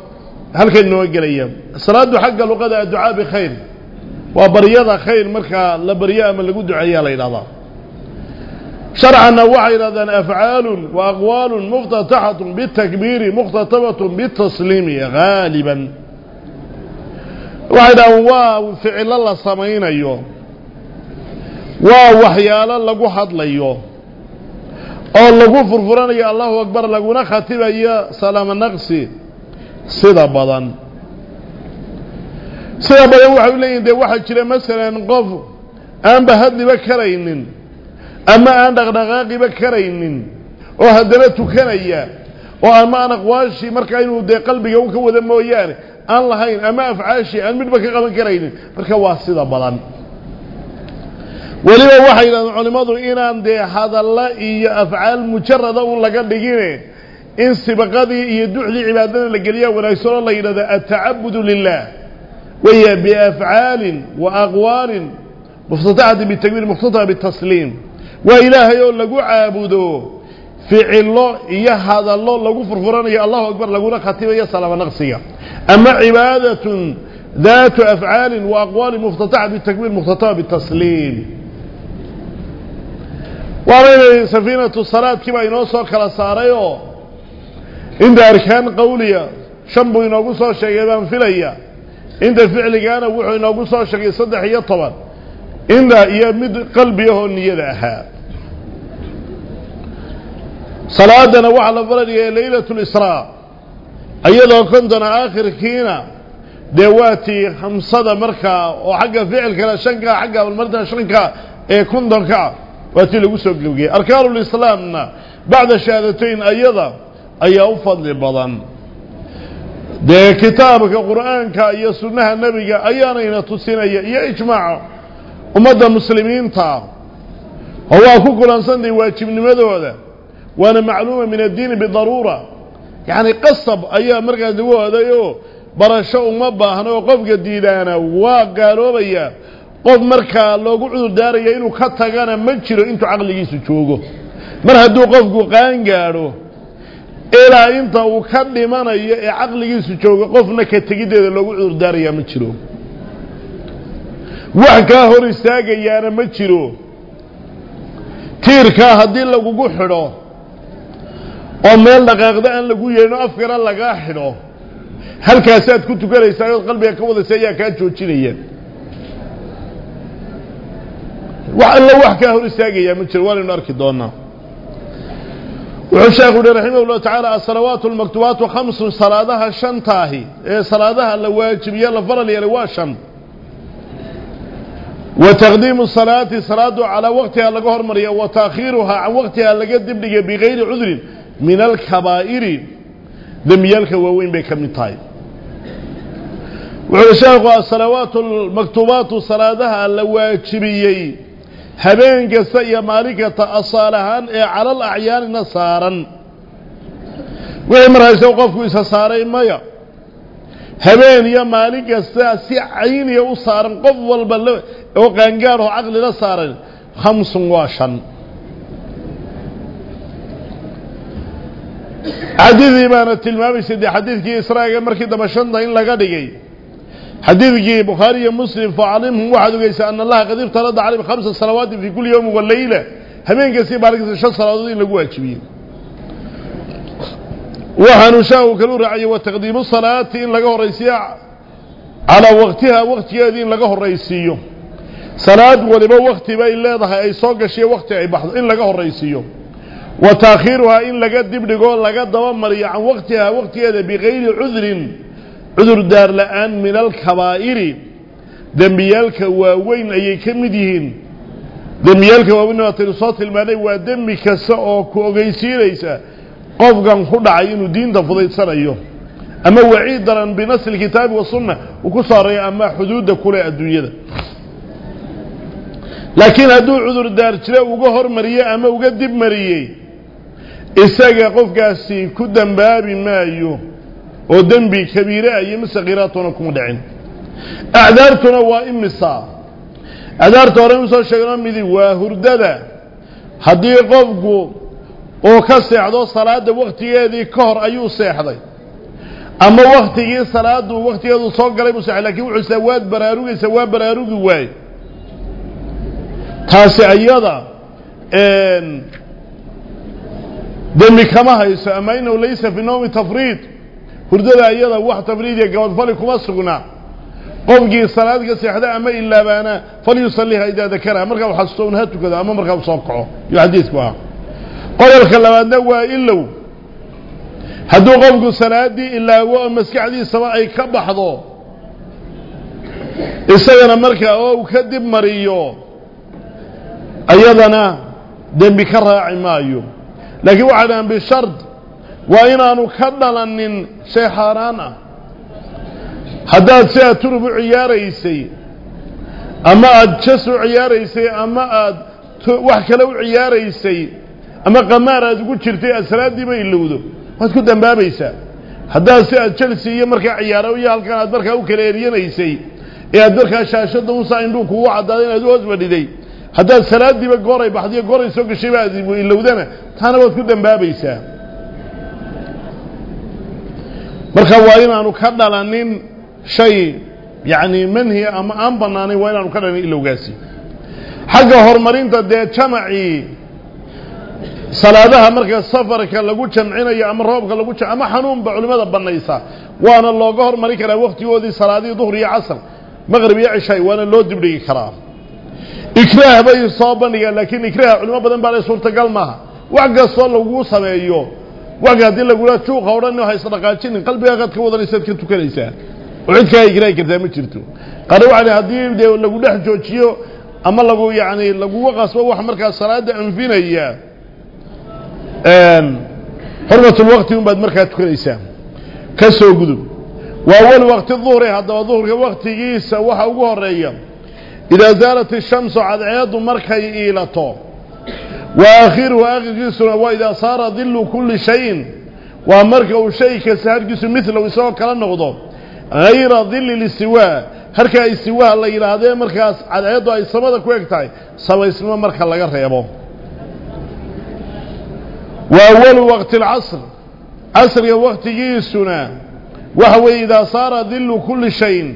هل كان نوجل أيام الصلاة دي حق لقد الدعاء بخير وبريضة خير مركا لبرياء من اللي قد عيالا إلى الله شرع نوعي لذن أفعال وأقوال مقتطعة بالتكبير مختطبة بالتسليم غالبا وعلى واو فعل الله سمعين أيوه واو وحيال الله قحض ليوه oo lagu furfuranayo allahu akbar laguna khatibayo salaamo naqsi sida badan. Sida badan waxay u leeyihiin dee waxaa jira masalan qof aanba hadliba karaynin ama aan dhaqdhaqaaqiba karaynin oo haddana tukanaya oo ama aan aqwaashii markaa inuu dee qalbiga un ka wada mooyaane aan lahayn ama afcaashii aan midhba ka qaban karaynin marka waa sida badan وليو وحي لأن علماته إن عند هذا الله إي أفعال مجرد أول لقد يجيني إن سبقاتي يدعي عبادنا لقليا ونأسر الله إذا التعبد لله وهي بأفعال وأغوار مفتطعة بالتكبير مفتطعة بالتسليم وإله يقول لقو عابدو فعل الله إيا هذا الله لقو فرفران إي الله أكبر لقونا خطيبة يا صلاة نقصية أما عبادة ذات أفعال وأقوال مفتطعة بالتكبير مفتطعة بالتسليم inta arkaan qawliya shan buu inoogu soo sheegay baan filaya inta ficligaana wuxuu inoogu soo sheegay saddex iyo toban inta iyo mid qalbi ahoo niyada ahaa salaadana waxaa la baranaya laylat lisraa iyadoo kontona aakhirkiina dee waatii khamsada markaa oo xagga ficilkana shanka xagga abalmarinta shanka ee kontonka waa tii lagu soo gebgeyey arkaanulislaamna bacda shahaadatayn ayada ayaa u fadli badan dee kitaabka qur'aanka iyo sunnaha nebiga ayaanayna tusinaya iyo ijmaaca ummadda muslimiinta oo waa ku kulansantahay waajibnimadooda waana macluuma min addiini bidaruura yacni qasab ayaa markaas lagu oday oo barasho uma baahno oo qofka diidaana waa gaaloobaya qof markaa loogu cudur daaraya inuu ka tagana ma jiro intuu caqligiisu joogo. Mar hadduu qofku qaan gaadho ilaa inta uu ka dhimanayo ee caqligiisu joogo qofna ka tegiddeeda loogu cudur daarayaa ma jiro. Wax kaa hor istaagayaana ma jiro. Tiirkaa haddii lagugu xidho oo meel dhaqaaqda aan lagu yeelino afkana lagaa xidho. Halkaasaad ku tukanaysaa ood qalbiga ka wadaysa ayaa kaa joojinaya wax alla wax kaa hor istaagayaa ma jiro waanaynu arki doonaa. Wuxuu sheekhu uhi raximah ullahu tacaala asalawaatu almaktubaatu khamsun salaadaha shantaahi. Ee salaadaha la waajibiye la faral yeelay waa shan. Wa taqdiimu salaati salaadu calaa waqtiha laga hormariya wa taakhiiruhaa can waqtiha laga dibdhiga bigayri cudrin min alkabaa'iri dembiyaalka waaweyn bay ka tahay. Wuxuu sheekhu asalawaatu almaktubaatu salaadaha la waajibiyey habeen kasta iyo maalin kasta asaal ahaan ee calal acyaanina saaran. Wixii markaysa qofku isa saaray maya. Habeen iyo maalin kasta si cayniya u saaran qof walba oo qaangaar oo caqli la saaran khamsun waa shan. Xadiidii baana tilmaamaysay dee xadiidkii israaga markii dambe shanta in laga dhigay xadiidkii bukhaari iyo muslim facalimhum waxaad ogeysaa ana allaha qad iftarada calayhim khamsa salawaatin fii kulli yowmin waleyla habeenkasi maalinkasta shan salaadood in lagu waajibiyey waxaanu shaahu kalu raaciyey wa taqdiimu salaati in laga horraysiiyo calaa waqtiha waqtigeedii in laga horraysiiyo salaad waliba wakti bay leedahay ay soo gashiyo wakti ay baxdo in laga horraysiiyo wa taakhiiruhaa in laga dibdhigo laga dabamariyo can waqtihaa waqtigeeda bikayri cudrin cudur daar la'aan min alkabaa'iri. Dembiyaalka waaweyn ayay ka mid yihiin. Dembiyaalka waaweyn waataynu soo tilmaanay waa dembi kasta oo ku ogeysiinaysa qofkan ku dhacay inuu diinta fudaydsanayo ama waciid daran binasli kitaabi wasunna uu ku saareeyo ama xuduudda kule adduunyada. Laakiin hadduu cudur daar jire uga hormariyey ama uga dib mariyey isaga qofkaasi ku dembaabi maayo oo dembi kabiire ah iyo misakiiraatuna kuma dhicin. Acdaartuna waa imisa acdaarta horey u soo sheegno midi waa hurdada. Haddii qofku uu ka seexdo salaadda waktigeedii ka hor ayuu seexday. Ama waktigii salaadu waktigeedu soo galay buu seexday laakiin wuxuu saa waad baraarugaysa waa baraarugi waaye taasi ayada dembi kama hayso ama inahu laysa fi tafriid hurdada iyada wax tafriid iyo gabadfali kuma sugnaa qofkii salaad ka seexda ama ilaabaana falyusaliha idaa dakaraha markaa xasuusto un ha tukado ama markaa soo kaco iyo xadiidku ah qodolka labaadna waa ilow hadduu qofku salaaddii ilaawo oo maskaxdiisaba ay ka baxdo isagana markaa oo uu ka dib mariyo ayadana dembi ka raaci maayo laakiin waxay dhahaan bishard ah turub u ciyaaraysay ama aada jas u ciyaaraysay ama aada wax kale u ciyaaraysay ama qamaar aad ugu jirtay aad salaaddiiba ilowdo waad ku dambaabaysaa haddaad si aad chelsea iyo markaa ciyaaro iyo halkan aad markaa u kala eryanaysay ee aad markaa shaashadda unsaa indhuu kugu caddaaday inaad u hoos fadhiday haddaad salaaddiiba gooray baxdiyo gooray soo gashayba aad ilowdana taana waad ku dambaabaysaa marka waa inaanu ka dhalanin shay yacni manhi ama aan bannaanayn waa inaanu ka dhalanin ilowgaasi xagga horumarinta dee jamacii salaadaha marka safarka lagu jamcinayo ama roobka lagu ama xanuunba culimmada bannaysa waana looga hormarin karaa waktigoodii salaadihii duhr iyo casr maqrib iyo cishaay waana loo dibdhigi karaa ikraah bay soo bandhigaan laakiin ikraah culimo badan baa le suurtagal maaha wax kastoo lagu sameeyo waka haddii lagula juuqa odhan haysa dhaqaajinin qalbigaagaad ka wadanaysaad ka tukanaysaa oo cid kaa kartaa ma jirto. Qaar waa haddii dee lagu dhex joojiyo ama lagu yani laguga qasbo wax markaa salaada anfinaya xurmatulwaqti un baad markaa tukanaysaa ka soo gudub waa awal waqti duhri haddaba duhurka waktigiisa waxa ugu horreeya idaa zaalat ishamsu cadceedu markay iilato وآخر وآخر جسنا وإذا صار ظل كل شيء وأمرك أو شيء كسهر جسم مثل ويسوى كلا نغضا غير ظل الاستواء. هركا استواء الله إلى هذا مركز على يده أي سمادة كويكتاي سوى اسمه مركز الله يا بو. وأول وقت العصر. عصر وقت جيسنا. وهو إذا صار ظل كل شيء.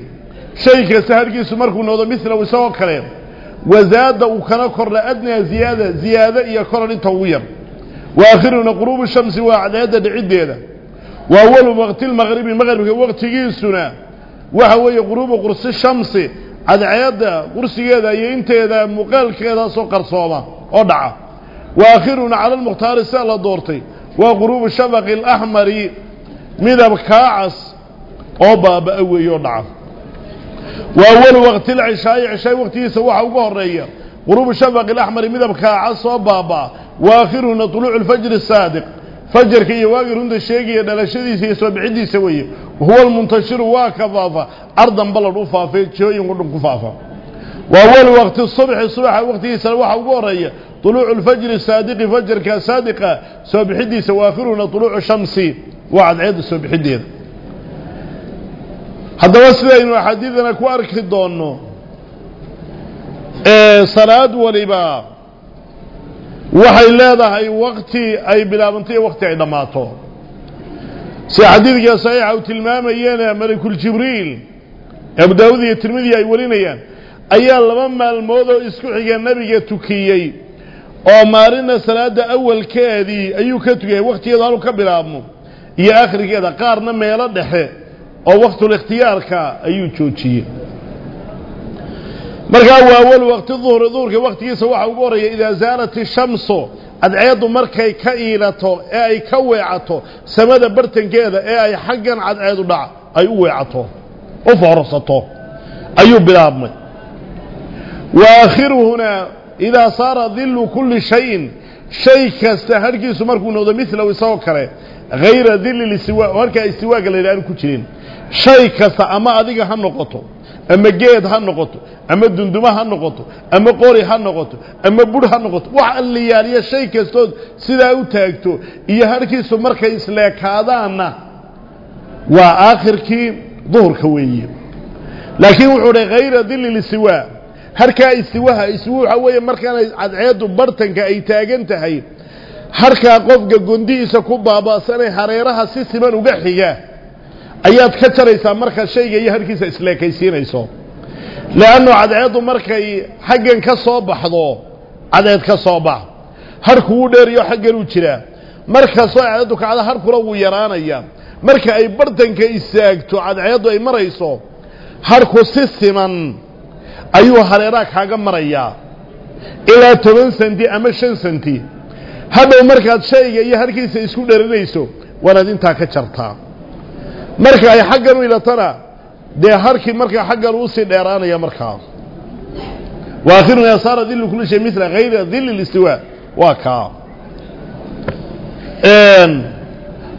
شيء كسهر جسم مركز نغضا مثل ويسوى كلا نغضا وزاد وكان كرنا أدنى زيادة زيادة يا كرنا تطوير وآخرنا قروب الشمس وعلى هذا العدة هذا وأول وقت المغرب المغرب وقت جيسنا وهو يقرب قرص الشمس. على عيادة قرص هذا ينت هذا مقال كذا سكر صوما أدعى. وآخرنا على المختار سال دورتي. وغروب الشبق الأحمر من بكاعس أبا بأوي يدعى. وأول وقت العشاء عشاء وقت يسوى حوقه الرئي غروب الشفق الأحمر مذبك عصى بابا وآخرنا طلوع الفجر السادق فجر كي يواجر عند الشيقي يدل الشيء يسوى بعدي سوية وهو المنتشر وكفافة أرضا بلا رفا في الشيء يقولون كفافة وأول وقت الصبح الصبح وقت يسوى حوقه الرئي طلوع الفجر السادق فجر كالسادقة سوى بحدي سواخرنا طلوع شمسي وعد عيد سوى بحديه haddaba sidaynu axaadiidana ku arki doonno salaad waliba waxay leedahay wakti ay bilaabantay iyo wakti ay dhammaato. Sida xadiidka saxiixa uu tilmaamayeen malakuljibriil abu daawud iyo tirmidi ay warinayaan ayaa laba maalmood oo isku xiga nebiga tukiyey oo maalina salaada awalkeedii ayuu ka tukiyay waktigeedu haluu ka bilaabmo iyo akhrigeeda qaarna meelo dhexe أو وقت الاختيار كا أيو تشوتشي مركا هو أول وقت الظهر الظهر وقت يسوع وبوري إذا زالت الشمس العيد مركا كإيلته أي كوعته سمد برتن كذا أي حقا عد عيد دع أي وعته وفرصته أيو بلابم وآخر هنا إذا صار ظل كل شيء شيء كاستهرجي سمركو نوضا مثل ويساوكره hayra dilli listiwaa harkaa istiwaaga la yidhaha aanu ku jirin shay kasta ama adiga ha noqoto ama geed ha noqoto ama dundumo ha noqoto ama qori ha noqoto ama budh ha noqoto wax alliyaaliya shay kastood sidaa u taagto iyo harhkiisu markay isleekaadaanna waa aakhirkii duhurka weeye. Laakiin wuxuu dhay hayra dilli listiwaa harkaa istiwaha istiwa waxaa weeye markaanay cadceeddu bartanka ay taagan tahay harkaa qofka gondihiisa ku baaba'sanay hareeraha si siman uga xiga ayaad ka jaraysaa markaa shayga iyo harkiisa isleekaysiinayso. Leannu cadceeddu markay xaggan ka soo baxdo cadceed ka soo bax. Harku wuu dheeriyo xagganuu jiraa markastoo cadceeddu kacda harkuna wuu yaraanaya. Marka ay bartanka istaagto cadceeddu ay marayso harku si siman ayuu hareeraha kaaga marayaa. Ilaa toban senti ama shan senti هذا مركز شيء يهر كيس يسكون درنيسو ولا دين تاك شرطا مركا يحجر ولا ترى. ده هر مركز مركا حجر وصي دران يا مركا وآخر يا صار ذل كل شيء مثل غير ذل الاستواء. وكا إن.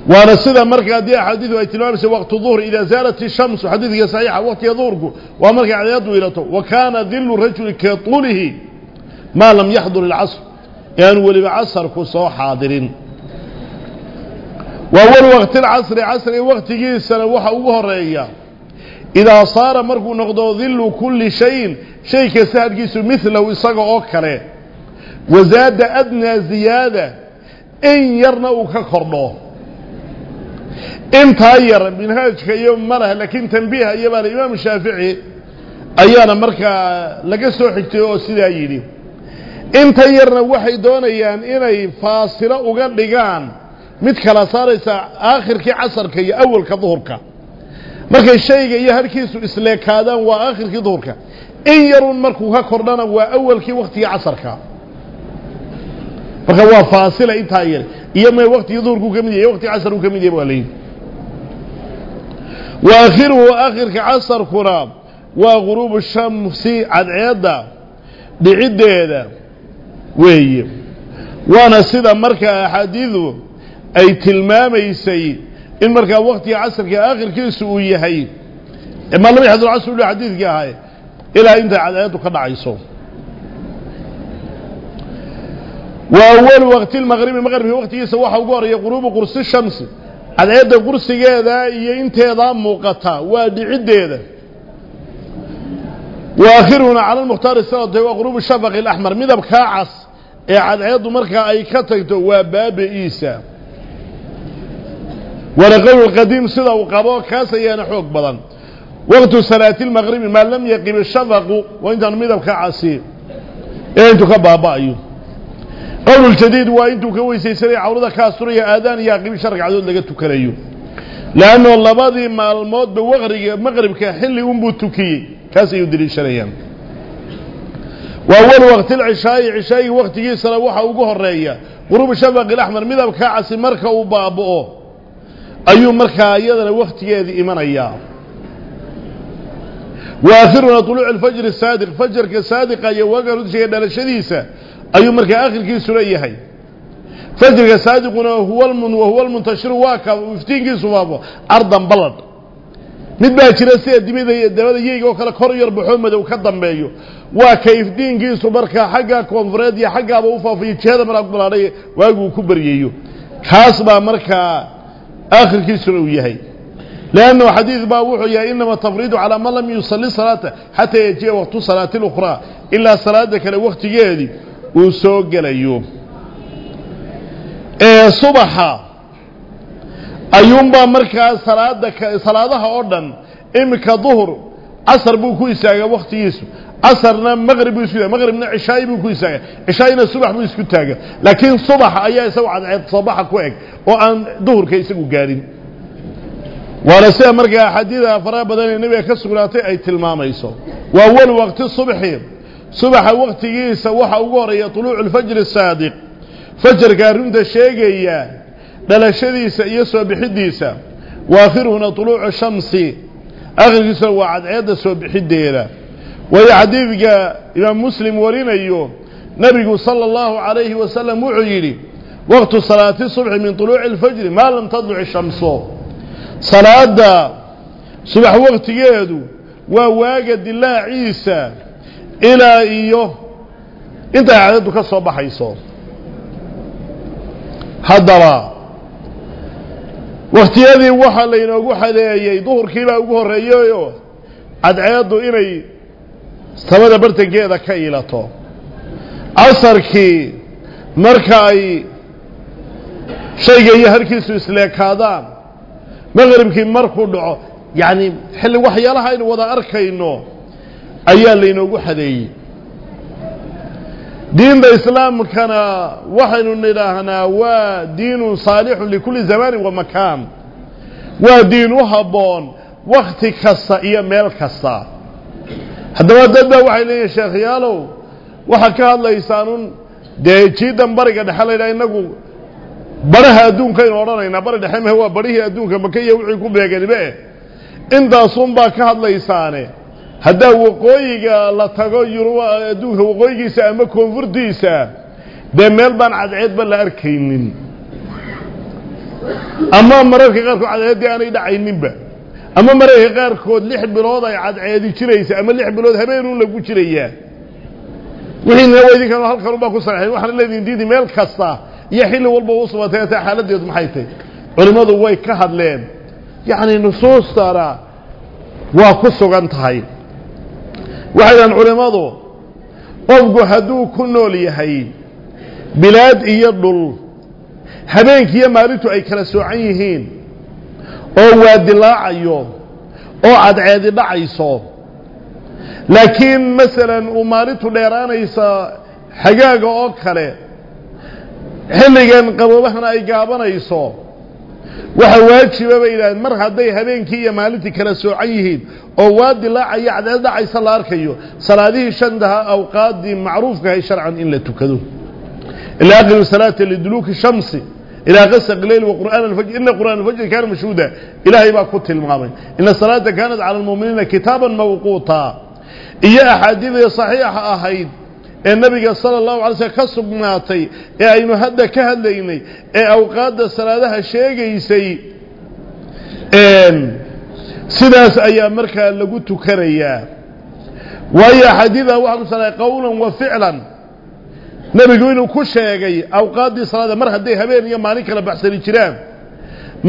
ورسل مركز دي حديث واتلوان وقت الظهر إذا زالت الشمس. حديث يسعيح وقت يظهرك ومركز على يده وكان ذل الرجل كطوله ما لم يحضر العصر. يان ولب بعصر كسو حاضرين وأول وقت العصر عصر وقت جي السنة وحوه رئيا إذا صار مرق نقضو ذل كل شيء شيء كسهد جيسو مثل ويصاق أكره وزاد أدنى زيادة إن يرنا كقرنو إن تغير من هاتك يوم مره لكن تنبيه يبقى الإمام الشافعي أيانا مركا لقصو حكتو سيدا يليم intan yarna waxay doonayaan inay faasilo uga dhigaan. Mid kala saaraysa aakhirkii casarka iyo awalka duhurka. Markay shayga iyo harkiisu isleekaadaan waa aakhirkii duhurka. In yarun markuu ka kordhana waa awalkii waktigii casarka. Marka waa faasila intaa yar. Iyo may waktigii duhurkuu ka mid yahay waktigii casarkuu ka mid yahay waa layidhi wa aakhiruhu aakhirka casarkuna waa guruubu shamsi cadceedda dhiciddeeda ويهي وأنا سيدا مركا حديثه اي تلمام اي سيد ان مركا وقت عصر كي اخر كي سؤوي يهي اما اللي حضر عصر له حديث كي هاي إلى انت على ايضو قد عيسو واول وقت المغرب المغرب وقت يسوح وقار هي غروب قرص الشمس على ايضو قرص كي انت اضام مقطع وادي عد أيضا وآخرنا على المختار السلطة وغروب الشفق الأحمر ماذا بكاعص ee cadceeddu markaa ay ka tagto waa baabi'iisa waana qowl qadiim sida uu qabo kaas ayaana xoog badan. Waqtu salaati lmaqribi maa lam yaqib shafaqu waa intaanu midabka casi ee intuu ka baaba'ayo. Qowl jadiid waa intuu ka weysaysanaya cawrada ka asturaya aadaan iyo aqibi shan ragcadood laga tukanayo. Leanno labadii maalmoodba waqriga maqribka xilli unbuu tukiyey kaas ayuu deliishanayaan وأول وقت العشاء عشاء وقت جيسر وحا وقهر رأيه غروب الشفق الأحمر ماذا بكاعس مركا وبابؤه أيو مركا أيضا وقت يدي إيمان أيام وآخرنا طلوع الفجر الصادق فجر كصادق يوقع ردشي دال الشديسة أيو مركا آخر كي سريحي فجر كصادقنا هو المن وهو المنتشر واكا وفتين كي سوابه أرضا بلد mid baa jira sida dimida dabada yeyga oo kale kor yar baxoo madow ka dambeeyo waa ka ifdiinkiisu markaa xagga koonfureed iyo xaggaaba u faafayo jihada markaa ku balaadhay waaguu ku baryeeyo kaas baa markaa aakhirkiisuna uu yahay leannahu xadiid baa wuxuu yahay inama tafriidu calaa man lam yusalli salaata xataa yajiya waqtu salaati اlukhraa ilaa salaada kale waktigeedii uu soo gelayo ee subaxa ayuunbaa markaa salaada salaadaha oo dhan iminka duhur casar buu ku istaagaa waktigiisu casarna maqrib buu isku taaga maqribna buu ku istaaga cishaayina subax buu isku taaga laakiin subaxa ayaa isagu cadceed soobaxa ku eg oo aan duhurka isagu gaadhin waana sida markaa axaadiida faraha badan ee nebiga ka sugnaatay ay tilmaamayso. Waa wal waqti subxi. Subaxa waktigiisa waxa ugu horreeya طuluucu اlfajri saadiq. Fajarka arrinta sheegaya dhalashadiisa iyo soo bixidiisa. Waakhiruhuna tuluucu shamsi. Akhirkiisa waa cadceedda soo bixideeda. Waayo xadiidka imaam muslim warinayo. Nebigu sala allahu calayhi wasalam wuxuu yidhi waqtu salaati subxi min tuluuci alfajri maa lam tadluci shamso salaada subax waqtigeedu waa waaga dilaaciisa ilaa iyo intay cadceeddu ka soo baxayso. Haddaba wakhtiyadii waxaa laynoogu xadeeyey duhurkiibaa ugu horreeyeyoo cadceeddu inay samada bartankeeda ka ilato. Casarkii marka ay shayga iyo harkiisu isleekaadaan maqribkii markuu dhaco yacni xilli waxyaalaha aynu wada arkayno ayaa laynoogu xadeeyey diinta islaamkana waxaynu nidhaahnaa waa diinun saalixun likulli zamaanin wa makaan waa diin u habboon wakti kasta iyo meel kasta haddaba dad baa waxay leeyihin sheekhyaalow waxaad ka hadlaysaanun dee jiidan bariga dhexe la ydhaha inagu baraha adduunkaynu odhanaynaa bari dhexe mahe waa barihii adduunka maka iyo wixii ku beeganibe intaasunbaa ka hadlaysaane haddaa waqooyiga la tago yurub adduunka waqooyigiisa ama koonfurtiisa dee meel baan cadceedba la arkaynin. Ama mararka qaarkood cadceeddii aanay dhacayninba. Ama mararka qaarkood lix bilood ay cadceedi jiraysa ama lix bilood habeenuun lagu jirayaa. Wixiina waa idinkan halkan ubaa ku sarxeen waxaana leedihin diidi meel kasta iyo xilli walba u subatay taa xaaladeedu maxay tahy culimmadu way ka hadleen. Yacni nusuustana waa ku sugan tahay waxay dhahan culimmadu qofku hadduu ku nool yahay bilaad iyo dhul habeenkiiyo maalintu ay kala soocan yihiin oo waa dilaacayo oo cadceedi dhacayso laakiin masalan uu maalintu dheeraanaysa xagaaga oo kale xilligan qaboobahana ay gaabanayso waxa waajiba bay yidhahdeen mar hadday habeenkii iyo maalintii kala soocan yihiin oo waa dilaacayo cadceed dhacaysa la arkayo salaadihii shantaha awqaaddii macruufkahay sharcan in la tukado. Ilaa aqimu salaata liduluuki shamsi. Ilaa qasaq leyl wa qur'aan alfajr ina qur'aan alfajri kaana mashhuuda. Ilaahay baa ku tilmaamay ina salaata kaanat cala almu'miniina kitaaban mawquuta. Iyo axaadiidii saxiixa ahayd ka sugnaatay ee aynu hadda ka hadlaynay ee awqaadda salaadaha sheegaysay sidaas ayaa markaa lagu tukanayaa waayo axaadiida waxaa ku salay qowlan wa ficlan nebigu inuu ku sheegay awqaaddii salaada mar hadday habeen iyo maalin kala baxsani jiraan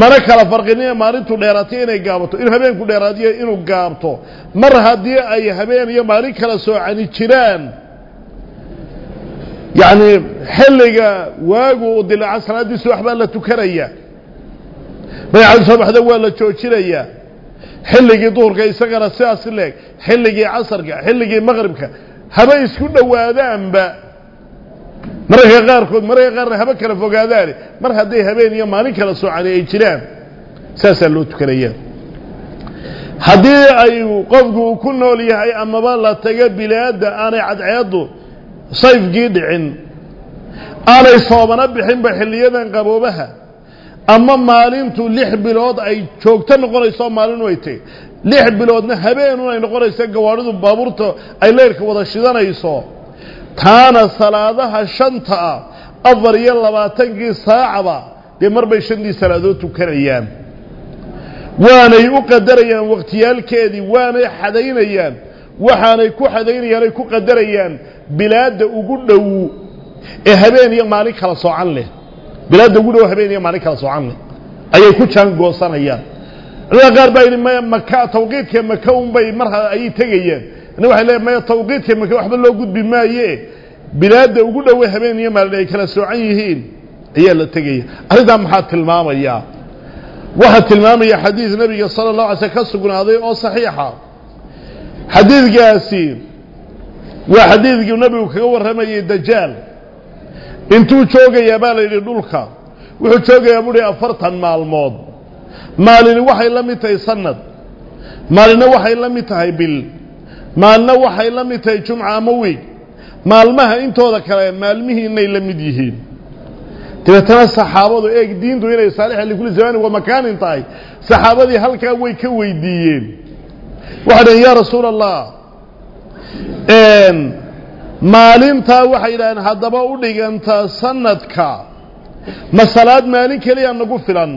mana kala farqiniyo maalintu dheeraatay inay gaabato inuu habeenku dheeraadiyo inuu gaabto mar haddii ay habeen iyo maalin kala soocani jiraan yacni xilliga waagu u dilaaca salaaddiisa waxbaa la tukanaya. Ragcad soo baxda waa la joojinayaa xilligii duhurka isagana sidaas leeg xilligii casarka xilligii maqribka haba isku dhowaadaanba. Mararka qaarkood mararka qaarna haba kala fogaadaane mar hadday habeen iyo maalin kala soocani ay jiraan saasaa loo tukanaya. Haddii ay qofku uu ku nool yahay amaba la tago bilaadda aanay cadceeddu sayfkii dhicin aanay soobana bixinba xilliyadan qaboobaha ama maalintu lix bilood ay joogto noqonayso maalinu ay tahy lix biloodna habeenun ay noqonayso gawaadhidu baabuurta ay leyrka wada shidanayso taana salaadaha shanta ah afar iyo labaatankii saacaba dee mar bay shantii salaadood tukanayaan waanay u qadarayaan wakhtiyaalkeedii waanay xadaynayaan waxaanay ku xadaynayaan ay ku qadarayaan bilaadda ugu dhow ee habeen iyo maalin kala soocan leh. Bilaadda ugu dhow habeen iyo maalin kala soocan leh. Ayay ku jaan goosanayaan culimada qaar baa yidhi maya maka tawqiidka maka unbay marha ayay tegayaan. Ina waxay leeyahay maya tawqiidka maka waxba loo gudbi maaye. Bilaadda ugu dhowe habeen iyo maalin ay kala soocan yihiin ayaa la tegaya. Arrintaa maxaa tilmaamaya? Waxaa tilmaamaya xadiid nabiga sala allahu alay slm ka sugnaaday oo saxiixa xadiidkaasi waa xadiidkii nabigu kaga warramayay dajaal. Intuu joogayaa baa la yidhi dhulka. Wuxuu joogayaa buuhi afartan maalmood. Maalini waxay la mid tahay sanad maalina waxay la mid tahay bil. Maalina waxay la mid tahay jumca ama wiig maalmaha intooda kale maalmihiinay la mid yihiin. Dabeetana saxaabadu eeg diintu inay saalixa likulli zamaanin wa makaanin tahay. Saxaabadii halkaa way ka weydiiyeen waxay dhaheen yaa rasuula allah maalintaa waxay yidhahdeen haddaba u dhiganta sanadka ma salaad maalin keliya nagu filan.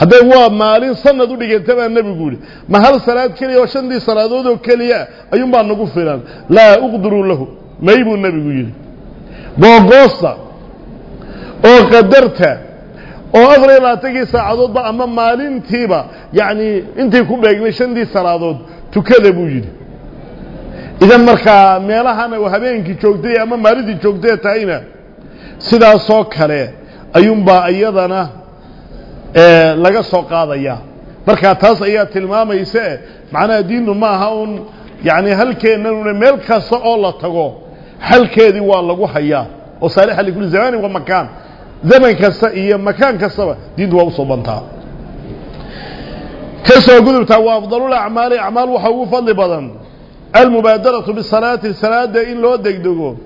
Hadday waa maalin sanad u dhiganta baa nebigu yihi ma hal salaad keliya oo shantii salaadood oo keliya ayuunbaa nagu filan. Laa uqdiruu lahu may buu nebigu yidhi. Googoosta oo qadarta oo afar iyo labaatankii saacadoodba ama maalintiiba yacni intii ku beegnay shantii salaadood tukada buu yidhi. Idan markaa meelahan uu habeenkii joogtay ama maalintii joogtay tahayna sidaasoo kale ayuunbaa iyadana laga soo qaadaya. Markaa taas ayaa tilmaamayse macnaha diintu ma aha un yani halkeennanuna meel kasta oo la tago xalkeedii waa lagu hayaa. Oo saalixa likulli zamaanin wa makaan zaman kasta iyo makaan kastaba diintu waa u soo bantaa. Ka soo gudubtaa waa afdalul acmaali acmaal waxaa ugu fadli badan. Almubaadaratu bisalaati salaada in loo degdego.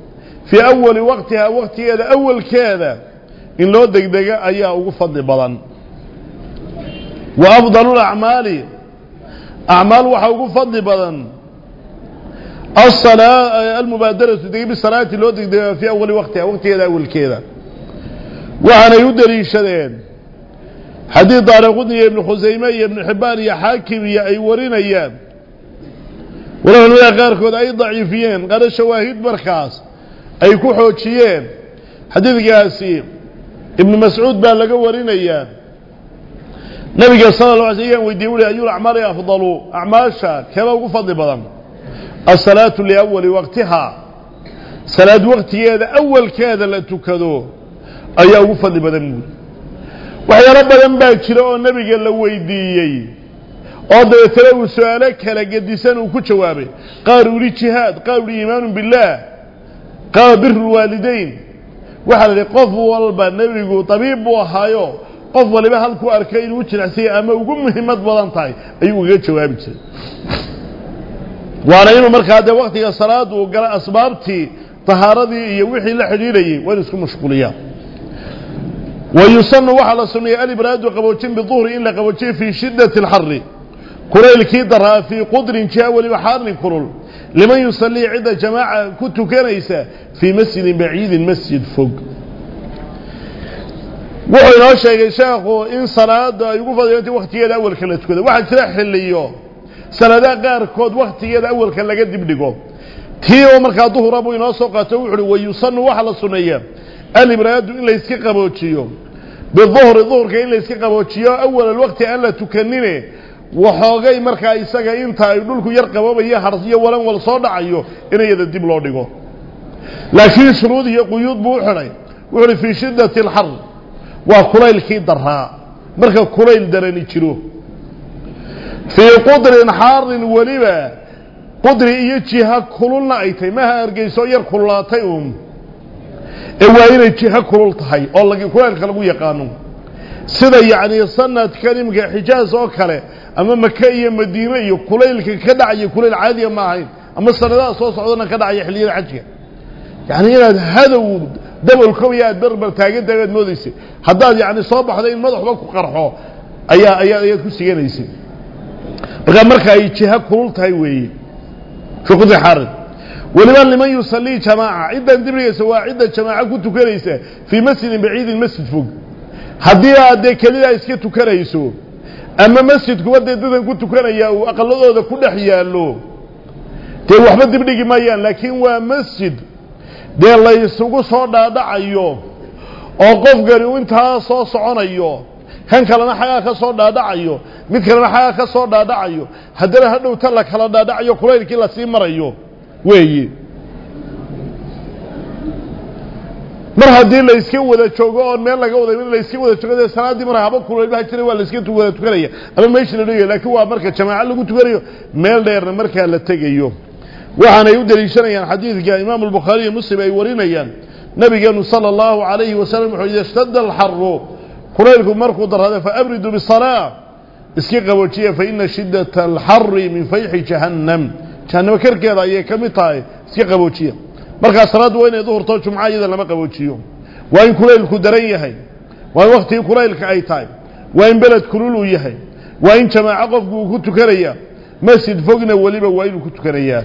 Fii awali waqtihaa waqtigeeda awalkeeda in loo degdego ayaa ugu fadli badan. Wa afdalu lacmaali acmaal waxaa ugu fadli badan. Almubaadaratu deg bisalaati loo degdego fii awali waqtiha waqtigeeda awalkeeda وحنا يدري شدين حديث دارقودي ابن خزيمي ابن حبان يا حاكم يا أي ورين أيام ولو انو يا غاركود أي ضعيفين غير شواهيد مركاز أي كوحوتشيين حديث قاسيم ابن مسعود بان لقى ورين أيام نبي قال صلى الله عليه وسلم ويديو لي ايول اعمار أفضلوا. أعمار شاك. كما هو اضي بضم؟ الصلاة لأول وقتها. صلاة وقتها أول كذا لتكذوه ayaa ugu fadli badan buuli waxyaalo badan baa jira oo nebiga la weydiiyey oo dabeetana uu su-aalo kala gedisan uu ku jawaabay qaar yihi jihaad qaar yihi iimaanu billaah qaar biru lwaalidayn waxaa la yihi qof walba nebigu tabiib buu ahaayo qof waliba halkuu arkay inuu jinacsiyay ama ugu muhiimad badan tahay ayuu ugaga jawaabi jiray waana inuu markaa dee waktiga salaada uu gala asbaabtii tahaaradii iyo wixii la xidhiidhayey waa inu isku mashquuliyaa ويسن وحل سمي علي براد وقبوتين بظهر إلا قبوتين في شدة الحر. كريل كيدرها في قدر شاول وحارن كرول لمن يصلي عدة جماعة كنت كنيسة في مسجد بعيد المسجد فوق. وحي يا يشاقه إن صلاة يقول فضلاتي وقتي الأول كلا تكون. واحد راح اللي يوم صلاة غير كود وقتي الأول كلا قد يبنقه تيه ومركا ظهر أبو ناسا قاتوحر ويصن وحل سنية الإبراد إلا يسكي قبوتي يوم markaa isaga inta ay dhulku yar qaboobayo harsiyo walan wal soo dhacayo in iyada dib loo dhigo laakiin shuruud iyo quyuud buu u xidhay wuxu uhi fii shiddati alxar waa kulaylkii daraa marka kulayl darani jiro fii qudrin xaarin weliba qudri iyo jiha kululna ay tahay maha argeyso yar kululaatay uun ee waa inay jiho kulul tahay oo kulaylka lagu yaqaano. Sida yacni sanadkan iminka xijaaz oo kale ama maka iyo madiine iyo kulaylka ka dhacaya kulayl caadiya ma ahayn ama sanadaha soo socdana ka dhacaya xilliyada xajka. Yacni inaad hadow dabolkobaya aad berber taagantahay baad moodaysay haddaad yacni soo baxdo in madaxba ku qarxo ayaa ayaa ayaad ku siganaysay markaa marka ay jiho kulul tahay weeye. Fii qudri weliba liman yusalii jamaaca ciddan dibrigaysa waa cidda jamaaco ku tukanaysa fii masjidin baciidin masjid fog. Haddii aad dee kelidaa iska tukanayso ama masjidkuba dee dadan ku tukanaya uu aqaladooda ku dhex yaallo dee waxba dibdhigi maayaan laakiin waa masjid. Dee laysugu soo dhaadhacayo oo qofkani uu intaa soo soconayo kan kalena xagaa ka soo dhaadhacayo mid kalena xagaa ka soo dhaadhacayo haddana hadhowta la kala dhaadhacayo kulaylkii la sii marayo weeye mar haddii la iska wada joogo oon meel laga wada la iska wada joogo dee salaaddii mar haba kulaylaha jiray waa la wada tukanaya ama meeshii la dhigayo laakiin waa marka jamaaco lagu tukanayo meel dheerna markaa la tegayo. Waxaanay u daliishanayaan xadiidka imaamu albukhaari iyo muslim ay warinayaan. Nabigeenu sala allahu calayhi wasalam wuxuu ida ishtadda alxaru kulaylku markuu darrada faabriduu bisalaa iska qaboojiya faina shiddata alxari min fayxi jahannam jahannamo karkeeda ayay ka mid tahay iska qaboojiya. Markaa salaaddu waa inay duhurto jumca iyada lama qaboojiyo. Waa in kulaylku daran yahay. Waa in waktigii kulaylka ay tahay. Waa in beled kulul uu yahay. Waa in jamaaco qofku uu ku tukanaya. Masjid fogna weliba waa inuu ku tukanayaa.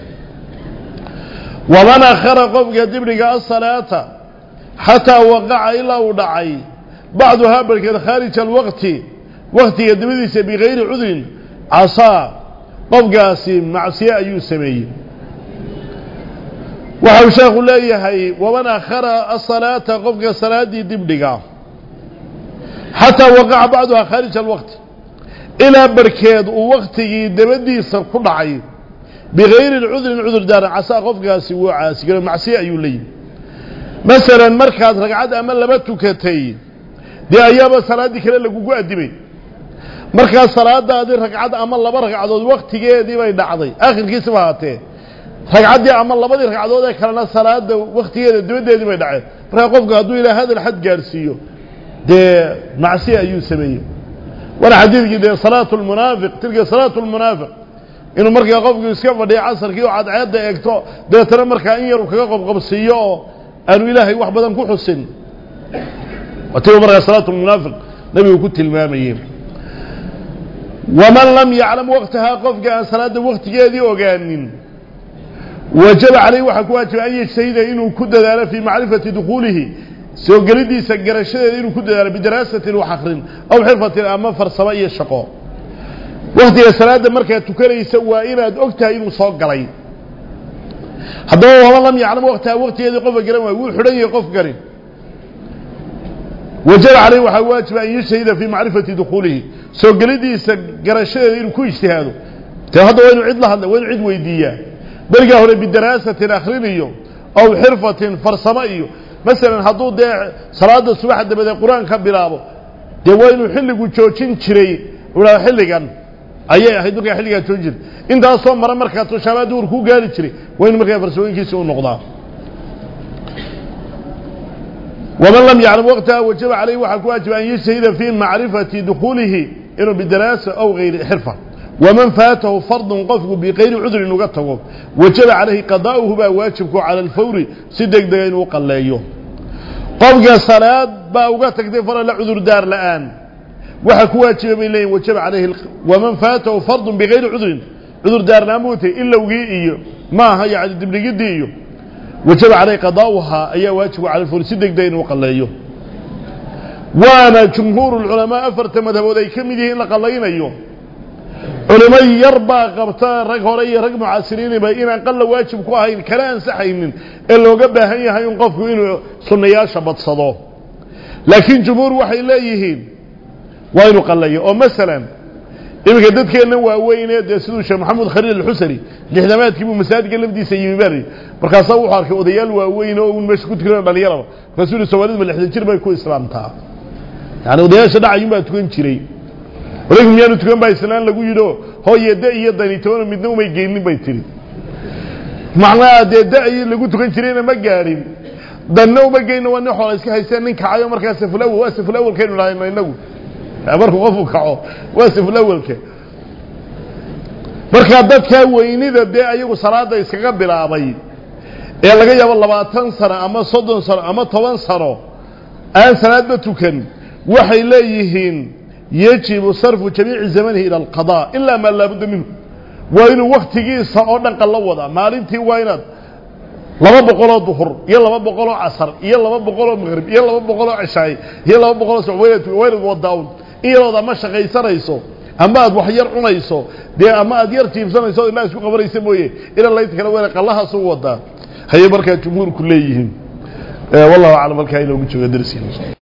Waman akhara qofka dibdhiga asalaata xataa waqaca ilaa uu dhacay bacduhaa barkeed khaarija alwaqti waktiga dabadiisa bikayri cudrin casaa qofkaasi macsiye ayuu sameeyey. Waxau sheekhu leeyahay waman akhara asalaata qofka salaaddii dibdhiga xataa waqaca bacduhaa khaarija alwaqti. Ilaa barkeed uu waktigii dabadiisa ku dhacay. Bikayri cudrin cudur daaran casaa qofkaasi wuu caasigalo macsiye ayuu leeyihi masalan markaad ragcad ama laba tukatay dee ayaaba salaaddii kale lagugu addimay markaa salaadaadii ragcad ama laba ragcadood waktigeedii bay dhacday. Akhirkiisaba haatee. Ragcaddii ama labadii ragcadood ee kalena salaada waktigeeda dibaddeedii bay dhaceen. Markaa qofku hadduu ilaa hadal xad gaadhsiiyo dee macsiye ayuu sameeyey. Waana xadiidkii dee salaatu lmunaafiq tilka salaatu lmunaafiq inuu markaa qofku iska fadhiyo casarkii oo cadceedda eegto dabeetana markaa in yaru kaga qobqobsiiyo aanu ilaahay wax badan ku xusin. Watiba markaa salaatu lmunaafiq nabigu ku tilmaamayey waman lam yaclam waktahaa qofka aan salaadda waktigeedii ogaanin wajaba caleyh waxaa ku waajiba an yajtahida inuu ku dadaalo fii macrifati dukhuulihi soo gelidiisa garashadeeda inuu ku dadaalo bidaraasatin wax akrin aw xirfatin ama farsamo iyo shaqo waktiga salaadda markaad tukanaysa waa inaad og tahay inuu soo galay haddaba waman lam yaclam waktahaa waktigeedii qofka garan waay wuu xidhan yahay qof garin fii macrifati dukhuulihi soo gelidiisa garashadeeda inuu ku ijtihaado te hadda waa inu cid la hadla waa inu cid weydiiyaa berigaa hore bidaraasatin akrin iyo aw xirfatin farsamo iyo masalan hadduu dee salaada subaxa dabadeed qur-aan ka bilaabo dee waa inuu xilligu joojin jiray ua xilligan ayay ahayd markaa xilligaa joojin jiray intaasoo mara markaa tushaabaa duhur kuu gaari jiray waa inu markaa farsamooyinkiisi u noqdaa ومن لم يعلم وقتها وجب عليه وحق واجب أن يجتهد في معرفة دخوله إنه بدراسة أو غير حرفة. ومن فاته فرض قفه بغير عذر نقطه وجب عليه قضاؤه بواجبك على الفور سدك دين وقال لا يوم قبقى وقتك بأوقاتك دفر لا عذر دار الآن. وحق واجب من لين وجب عليه ومن فاته فرض بغير عذر. عذر دار لا موته إلا وقيئ ما هي عدد بلقيد ديئ وجب علي قضاؤها أي واجب على الفرس دقدين وقال لي وأنا جمهور العلماء أفرت مذهبوا ذي كم يدين لقال لي اليوم علماء يربى قبطان رق هوري رق معاسرين بأينا قال له واجب كواهين كلان سحين إلا وقبل هيا هينقف بينه سنيا شبط صدوه لكن جمهور وحي لا يهين. وين قال لي أو مثلاً iminka dadkeenna waaweynee dee siduu sheekh maxamuud khaliil alxusari lixdamaadkii buu masaajidka lafdiisa yimi bari. Markaasaa wuxuu arkay odayaal waaweyn oo un meesha ku tukanaya dhalinyaraba markaasuu yihi soomaaliduma lixdan jir bay ku islaamtaa. Yani odayaasha dhacayun baa tukan jiray. Waligu miyaanu tukan baa islaan lagu yidho hooye da iyo danitoona midna umay geynin bay tiri macnaha dee da'i lagu tukan jirayna ma gaadhin danna uma geyno waa nin xoola iska haysteen nin kacayo markaa safulawel waa safulawelkaynu dhahayno inagu markuu qofku kaco waa safulawelka markaa dadkaa weynida dee ayagu salaada iskaga bilaabay ee laga yaabo labaatan sano ama soddon sano ama toban sano aan salaadba tukan. Waxay leeyihiin yajibu sarfu jamiici zamanihi ila alqadaa ilaa maa laabudda minhu. Waa inuu waktigiisa oo dhan qallo wadaa maalintii waa inaad laba boqoloo duhur iyo laba boqoloo casar iyo laba boqoloo maqrib iyo laba boqoloo cishaay iyo laba boqoloo subax waynaad yarood ama shaqaysanayso ama aad wax yar cunayso dee ama aad yar jiibsanayso indhaa isku qabanaysa mooye ila laynta kale wayna qallahaas u wadaa hayay markaa jumhuurku leeyihiin. Wallahu aclam halkaa inoogu jooga darsiina